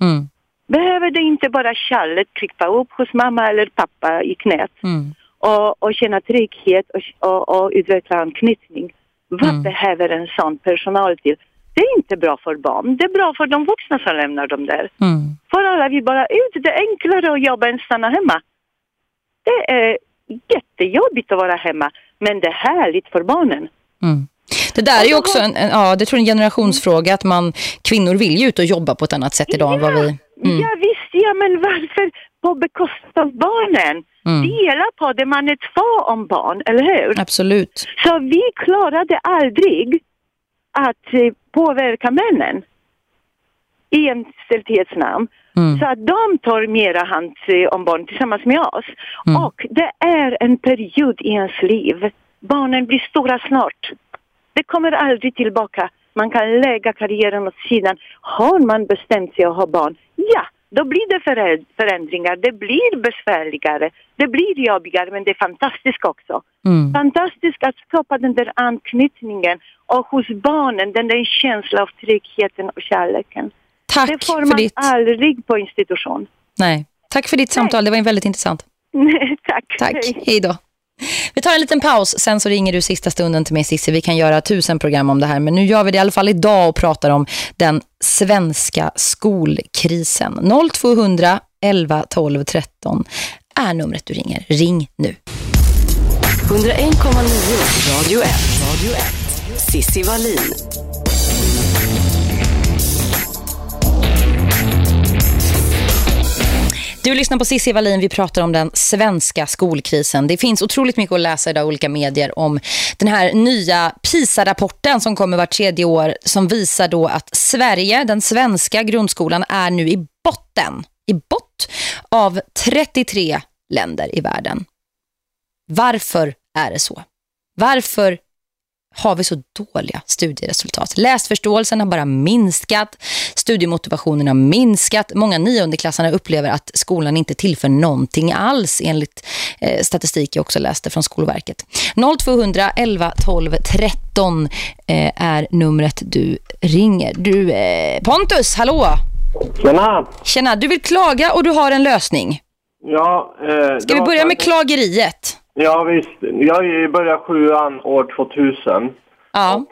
Mm. Behöver det inte bara kärlek krypa upp hos mamma eller pappa i knät Mm. och, och känna trygghet och, och, och utveckla anknytning. Vad Mm. behöver en sån personal till? Det är inte bra för barn, det är bra för de vuxna som lämnar dem där. Mm. För alla vi bara ut, det är enklare att jobba än stanna hemma. Det är jättejobbigt att vara hemma, men det är härligt för barnen. Mm. Det där är ju också en, en, ja, det tror en generationsfråga att man, kvinnor vill ju ut och jobba på ett annat sätt idag än vad vi... Mm. Ja visst, ja men varför på bekostnad av barnen? Mm. Dela på det, man är två om barn, eller hur? Absolut. Så vi klarade aldrig att eh, påverka männen i jämställdhetsnamn. Mm. Så att de tar mera hand eh, om barn tillsammans med oss. Mm. Och det är en period i ens liv. Barnen blir stora snart. Det kommer aldrig tillbaka. Man kan lägga karriären åt sidan. Har man bestämt sig att ha barn, ja, då blir det förä- förändringar. Det blir besvärligare, det blir jobbigare, men det är fantastiskt också. Mm. Fantastiskt att skapa den där anknytningen och hos barnen den där känslan av tryggheten och kärleken. Tack det får för man ditt- aldrig på institution. Nej. Tack för ditt samtal, det var väldigt intressant. Tack. Tack, hej då. Vi tar en liten paus, sen så ringer du sista stunden till mig Cissi. Vi kan göra tusen program om det här, men nu gör vi det i alla fall idag och pratar om den svenska skolkrisen. 0200 11 12 13 är numret du ringer. Ring nu. 101,9 Radio 1. Radio 1. Sissi Wallin. Du lyssnar på Cissi Wallin, vi pratar om den svenska skolkrisen. Det finns otroligt mycket att läsa idag i olika medier om den här nya PISA-rapporten som kommer vart tredje år som visar då att Sverige, den svenska grundskolan, är nu i botten, i bott av 33 länder i världen. Varför är det så? Varför har vi så dåliga studieresultat. Läsförståelsen har bara minskat, studiemotivationen har minskat. Många niondeklassarna upplever att skolan inte tillför någonting alls enligt eh, statistik jag också läste från Skolverket. 0200 11 12 13 eh, är numret du ringer. Du, eh, Pontus, hallå! Tjena! Tjena, du vill klaga och du har en lösning. Ja, eh, Ska vi börja med klageriet? Ja visst, jag började sjuan år 2000. Ja.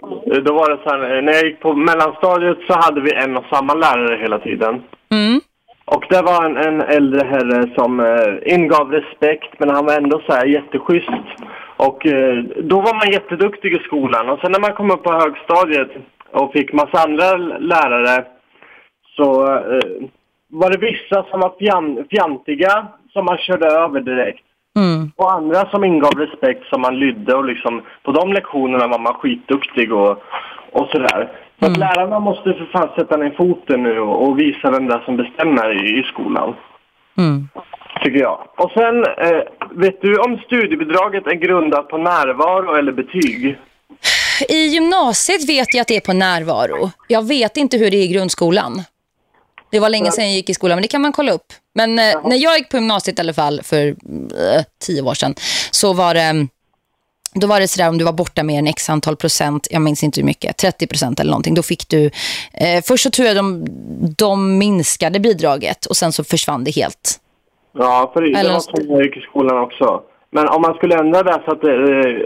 Då var det så här, när jag gick på mellanstadiet så hade vi en och samma lärare hela tiden. Mm. Och det var en, en äldre herre som eh, ingav respekt men han var ändå så här jätteschysst. Och eh, då var man jätteduktig i skolan. Och sen när man kom upp på högstadiet och fick massa andra lärare så eh, var det vissa som var fjan, fjantiga som man körde över direkt. Mm. Och andra som ingav respekt som man lydde och liksom på de lektionerna var man skitduktig och, och sådär. Så att lärarna måste för fan sätta ner foten nu och, och visa vem det är som bestämmer i, i skolan. Mm. Tycker jag. Och sen, eh, vet du om studiebidraget är grundat på närvaro eller betyg? I gymnasiet vet jag att det är på närvaro. Jag vet inte hur det är i grundskolan. Det var länge sedan jag gick i skolan, men det kan man kolla upp. Men eh, när jag gick på gymnasiet i alla fall för eh, tio år sedan så var det då var det sådär om du var borta mer än x antal procent, jag minns inte hur mycket, 30 procent eller någonting, då fick du, eh, först så tror jag de, de minskade bidraget och sen så försvann det helt. Ja, för det Eller- var som jag gick i skolan också. Men om man skulle ändra det så att det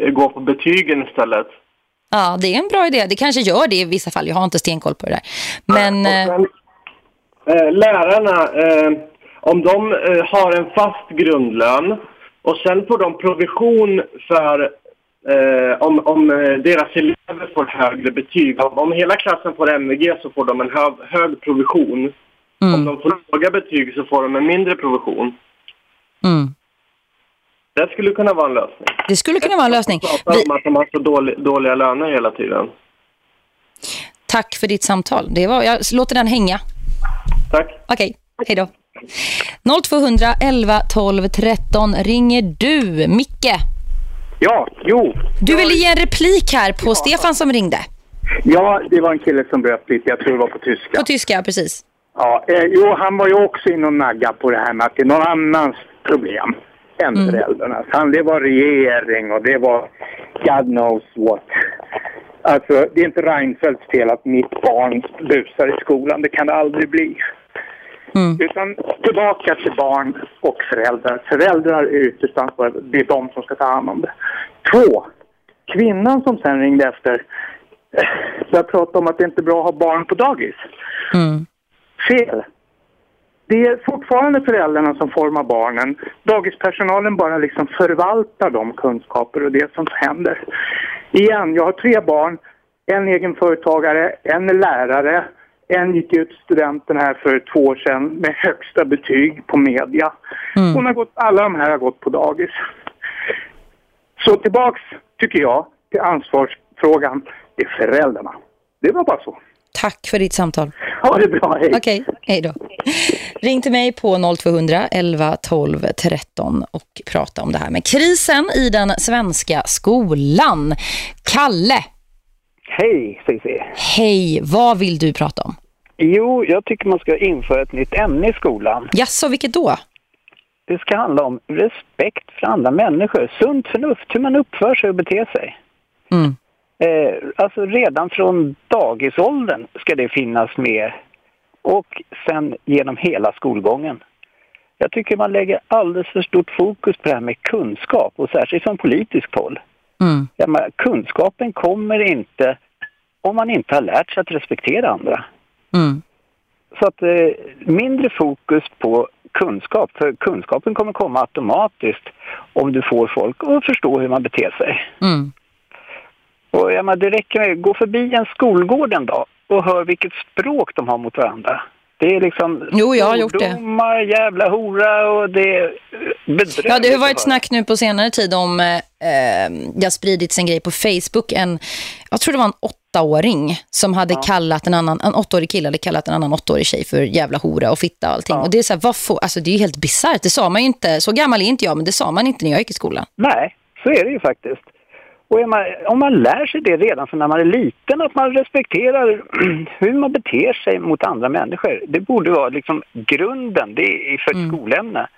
eh, går på betygen istället. Ja, det är en bra idé. Det kanske gör det i vissa fall. Jag har inte stenkoll på det där. Men eh, Eh, lärarna, eh, om de eh, har en fast grundlön och sen får de provision för eh, om, om eh, deras elever får högre betyg. Om, om hela klassen får MVG så får de en hög, hög provision. Om de får låga betyg så får de en mindre provision. mm, Det skulle kunna vara en lösning. det skulle kunna vara en lösning. Pratar om att de har så dålig, dåliga löner hela tiden. Tack för ditt samtal. Det var, jag låter den hänga. Tack. Okej, hej då. 0200 11 12 13 ringer du, Micke. Ja, jo. Du ville ge en replik här på Stefan som ringde. Ja, det var en kille som bröt lite. Jag tror det var på tyska. På tyska, precis. Ja, eh, jo, han var ju också inne och nagga på det här med att det är någon annans problem än Mm. föräldrarnas. Han, det var regering och det var God knows what. Alltså, det är inte Reinfeldts fel att mitt barn busar i skolan. Det kan det aldrig bli. Utan tillbaka till barn och föräldrar. Föräldrar är ytterst ansvariga. Det är de som ska ta hand om det. Två, kvinnan som sen ringde efter eh, började prata om att det inte är bra att ha barn på dagis. Fel. Det är fortfarande föräldrarna som formar barnen. Dagispersonalen bara liksom förvaltar de kunskaper och det som händer. Igen, jag har tre barn, en egenföretagare, en är lärare, en gick ut studenten här för två år sedan med högsta betyg på media. Hon har gått, alla de här har gått på dagis. Så tillbaks, tycker jag, till ansvarsfrågan. Det är föräldrarna. Det var bara så. Tack för ditt samtal. Ha det bra, hej. Okej, hej då. Ring till mig på 0200 11 12 13 och prata om det här med krisen i den svenska skolan. Kalle. Hej, Cissi. Hej, vad vill du prata om? Jo, jag tycker man ska införa ett nytt ämne i skolan. Jaså, vilket då? Det ska handla om respekt för andra människor, sunt förnuft, hur man uppför sig och beter sig. Mm. Eh, alltså redan från dagisåldern ska det finnas med och sen genom hela skolgången. Jag tycker man lägger alldeles för stort fokus på det här med kunskap och särskilt från politiskt håll. Mm. Ja, men kunskapen kommer inte om man inte har lärt sig att respektera andra. Mm. Så att eh, mindre fokus på kunskap, för kunskapen kommer komma automatiskt om du får folk att förstå hur man beter sig. Mm. Och ja, men det räcker med att gå förbi en skolgård en dag och hör vilket språk de har mot varandra. Det är liksom Jo, jag har gjort det. jävla hora och det är bedrövligt. Ja, det har varit snack nu på senare tid om eh, eh, det har spridits en grej på Facebook. En, jag tror det var en åttaåring som hade kallat en annan, en åttaårig kille hade kallat en annan åttaårig tjej för jävla hora och fitta och allting. Och det är så här, vad får, alltså det är ju helt bisarrt. Det sa man ju inte, så gammal är inte jag, men det sa man inte när jag gick i skolan. Nej, så är det ju faktiskt. Och man, om man lär sig det redan från när man är liten, att man respekterar hur man beter sig mot andra människor. Det borde vara liksom grunden det för ett skolämne.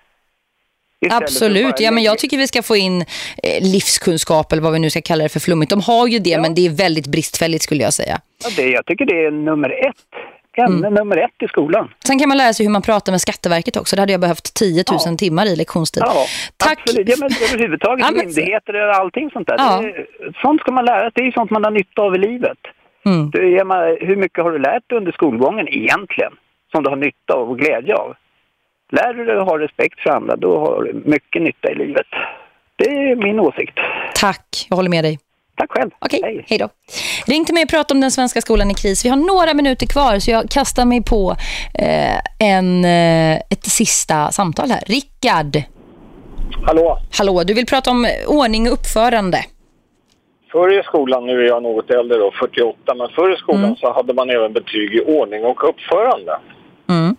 Istället för Absolut, ja men jag tycker vi ska få in eh, livskunskap eller vad vi nu ska kalla det för flummigt. De har ju det men det är väldigt bristfälligt skulle jag säga. Ja, det, jag tycker det är nummer ett. Ämne Mm. nummer ett i skolan. Sen kan man lära sig hur man pratar med Skatteverket också. Det hade jag behövt 10 000 timmar i lektionstid. Ja, Tack. absolut. Ja, men överhuvudtaget Ja, men- myndigheter och allting sånt där. Ja. Det, sånt ska man lära sig. Det är sånt man har nytta av i livet. Mm. Ja, men, hur mycket har du lärt dig under skolgången egentligen? Som du har nytta av och glädje av? Lär du dig att ha respekt för andra, då har du mycket nytta i livet. Det är min åsikt. Tack, jag håller med dig. Tack själv. Okej, hej. då. Ring till mig och prata om den svenska skolan i kris. Vi har några minuter kvar så jag kastar mig på eh, en, eh, ett sista samtal här. Rickard. Hallå. Hallå, du vill prata om ordning och uppförande. Förr i skolan, nu är jag något äldre då, 48, men förr i skolan så hade man även betyg i ordning och uppförande Mm.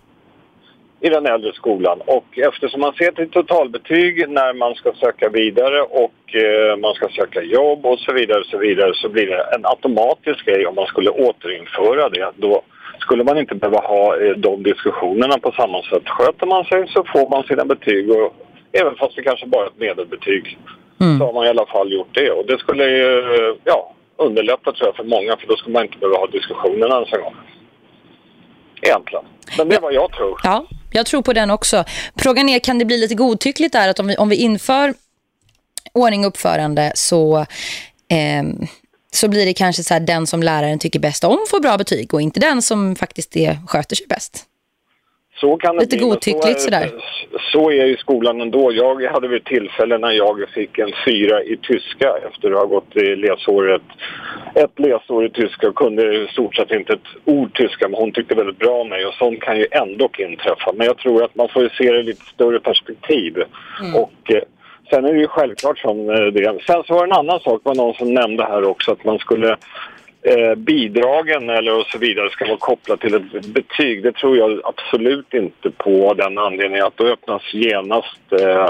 I den äldre skolan. Och eftersom man ser till totalbetyg när man ska söka vidare och eh, man ska söka jobb och så vidare så vidare så blir det en automatisk grej om man skulle återinföra det. Då skulle man inte behöva ha eh, de diskussionerna på samma sätt. Sköter man sig så får man sina betyg och även fast det kanske bara är ett medelbetyg så har man i alla fall gjort det. Och det skulle ju, ja, underlätta tror jag för många för då skulle man inte behöva ha diskussionerna ens en gång. Egentligen. Men det är vad jag tror. Ja, jag tror på den också. Frågan är, kan det bli lite godtyckligt där att om vi, om vi inför ordning och uppförande så, Eh, så blir det kanske så här den som läraren tycker bäst om får bra betyg och inte den som faktiskt är, sköter sig bäst. Så kan det Lite bli, godtyckligt så sådär. är, så är ju skolan ändå. Jag hade vid tillfälle när jag fick en fyra i tyska efter att ha gått i läsåret, ett läsår i tyska och kunde i stort sett inte ett ord tyska men hon tyckte väldigt bra om mig och sånt kan ju ändå inträffa. Men jag tror att man får se det i lite större perspektiv. Och eh, sen är det ju självklart som eh, det. Sen så var det en annan sak, var någon som nämnde här också att man skulle eh, bidragen eller och så vidare ska vara kopplat till ett betyg. Det tror jag absolut inte på den anledningen att då öppnas genast eh,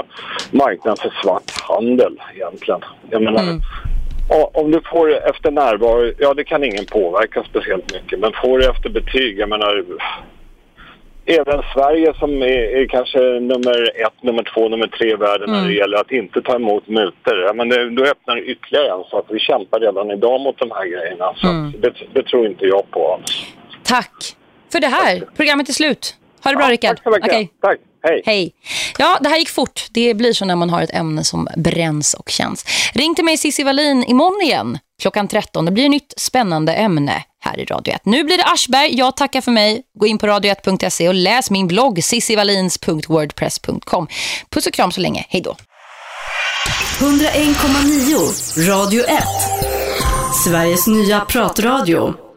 marknaden för svart handel egentligen. Jag menar, ja, om du får det efter närvaro, ja det kan ingen påverka speciellt mycket. Men får du efter betyg, jag menar även Sverige som är, är kanske nummer ett, nummer två, nummer tre i världen när det gäller att inte ta emot mutor. Ja, men det, då öppnar det ytterligare en sak. Vi kämpar redan idag mot de här grejerna. Så Mm. det, det tror inte jag på alls. Tack för det här. Programmet är slut. Ha det bra, Rickard. Tack så mycket. Okej. Tack. Hej. Hej. Ja, det här gick fort. Det blir så när man har ett ämne som bränns och känns. Ring till mig Cissi Wallin imorgon igen klockan 13. Det blir ett nytt spännande ämne här i Radio 1. Nu blir det Aschberg. Jag tackar för mig. Gå in på radio1.se och läs min blogg sissivallins.wordpress.com. Puss och kram så länge. Hej då. 101,9 Radio 1. Sveriges nya pratradio.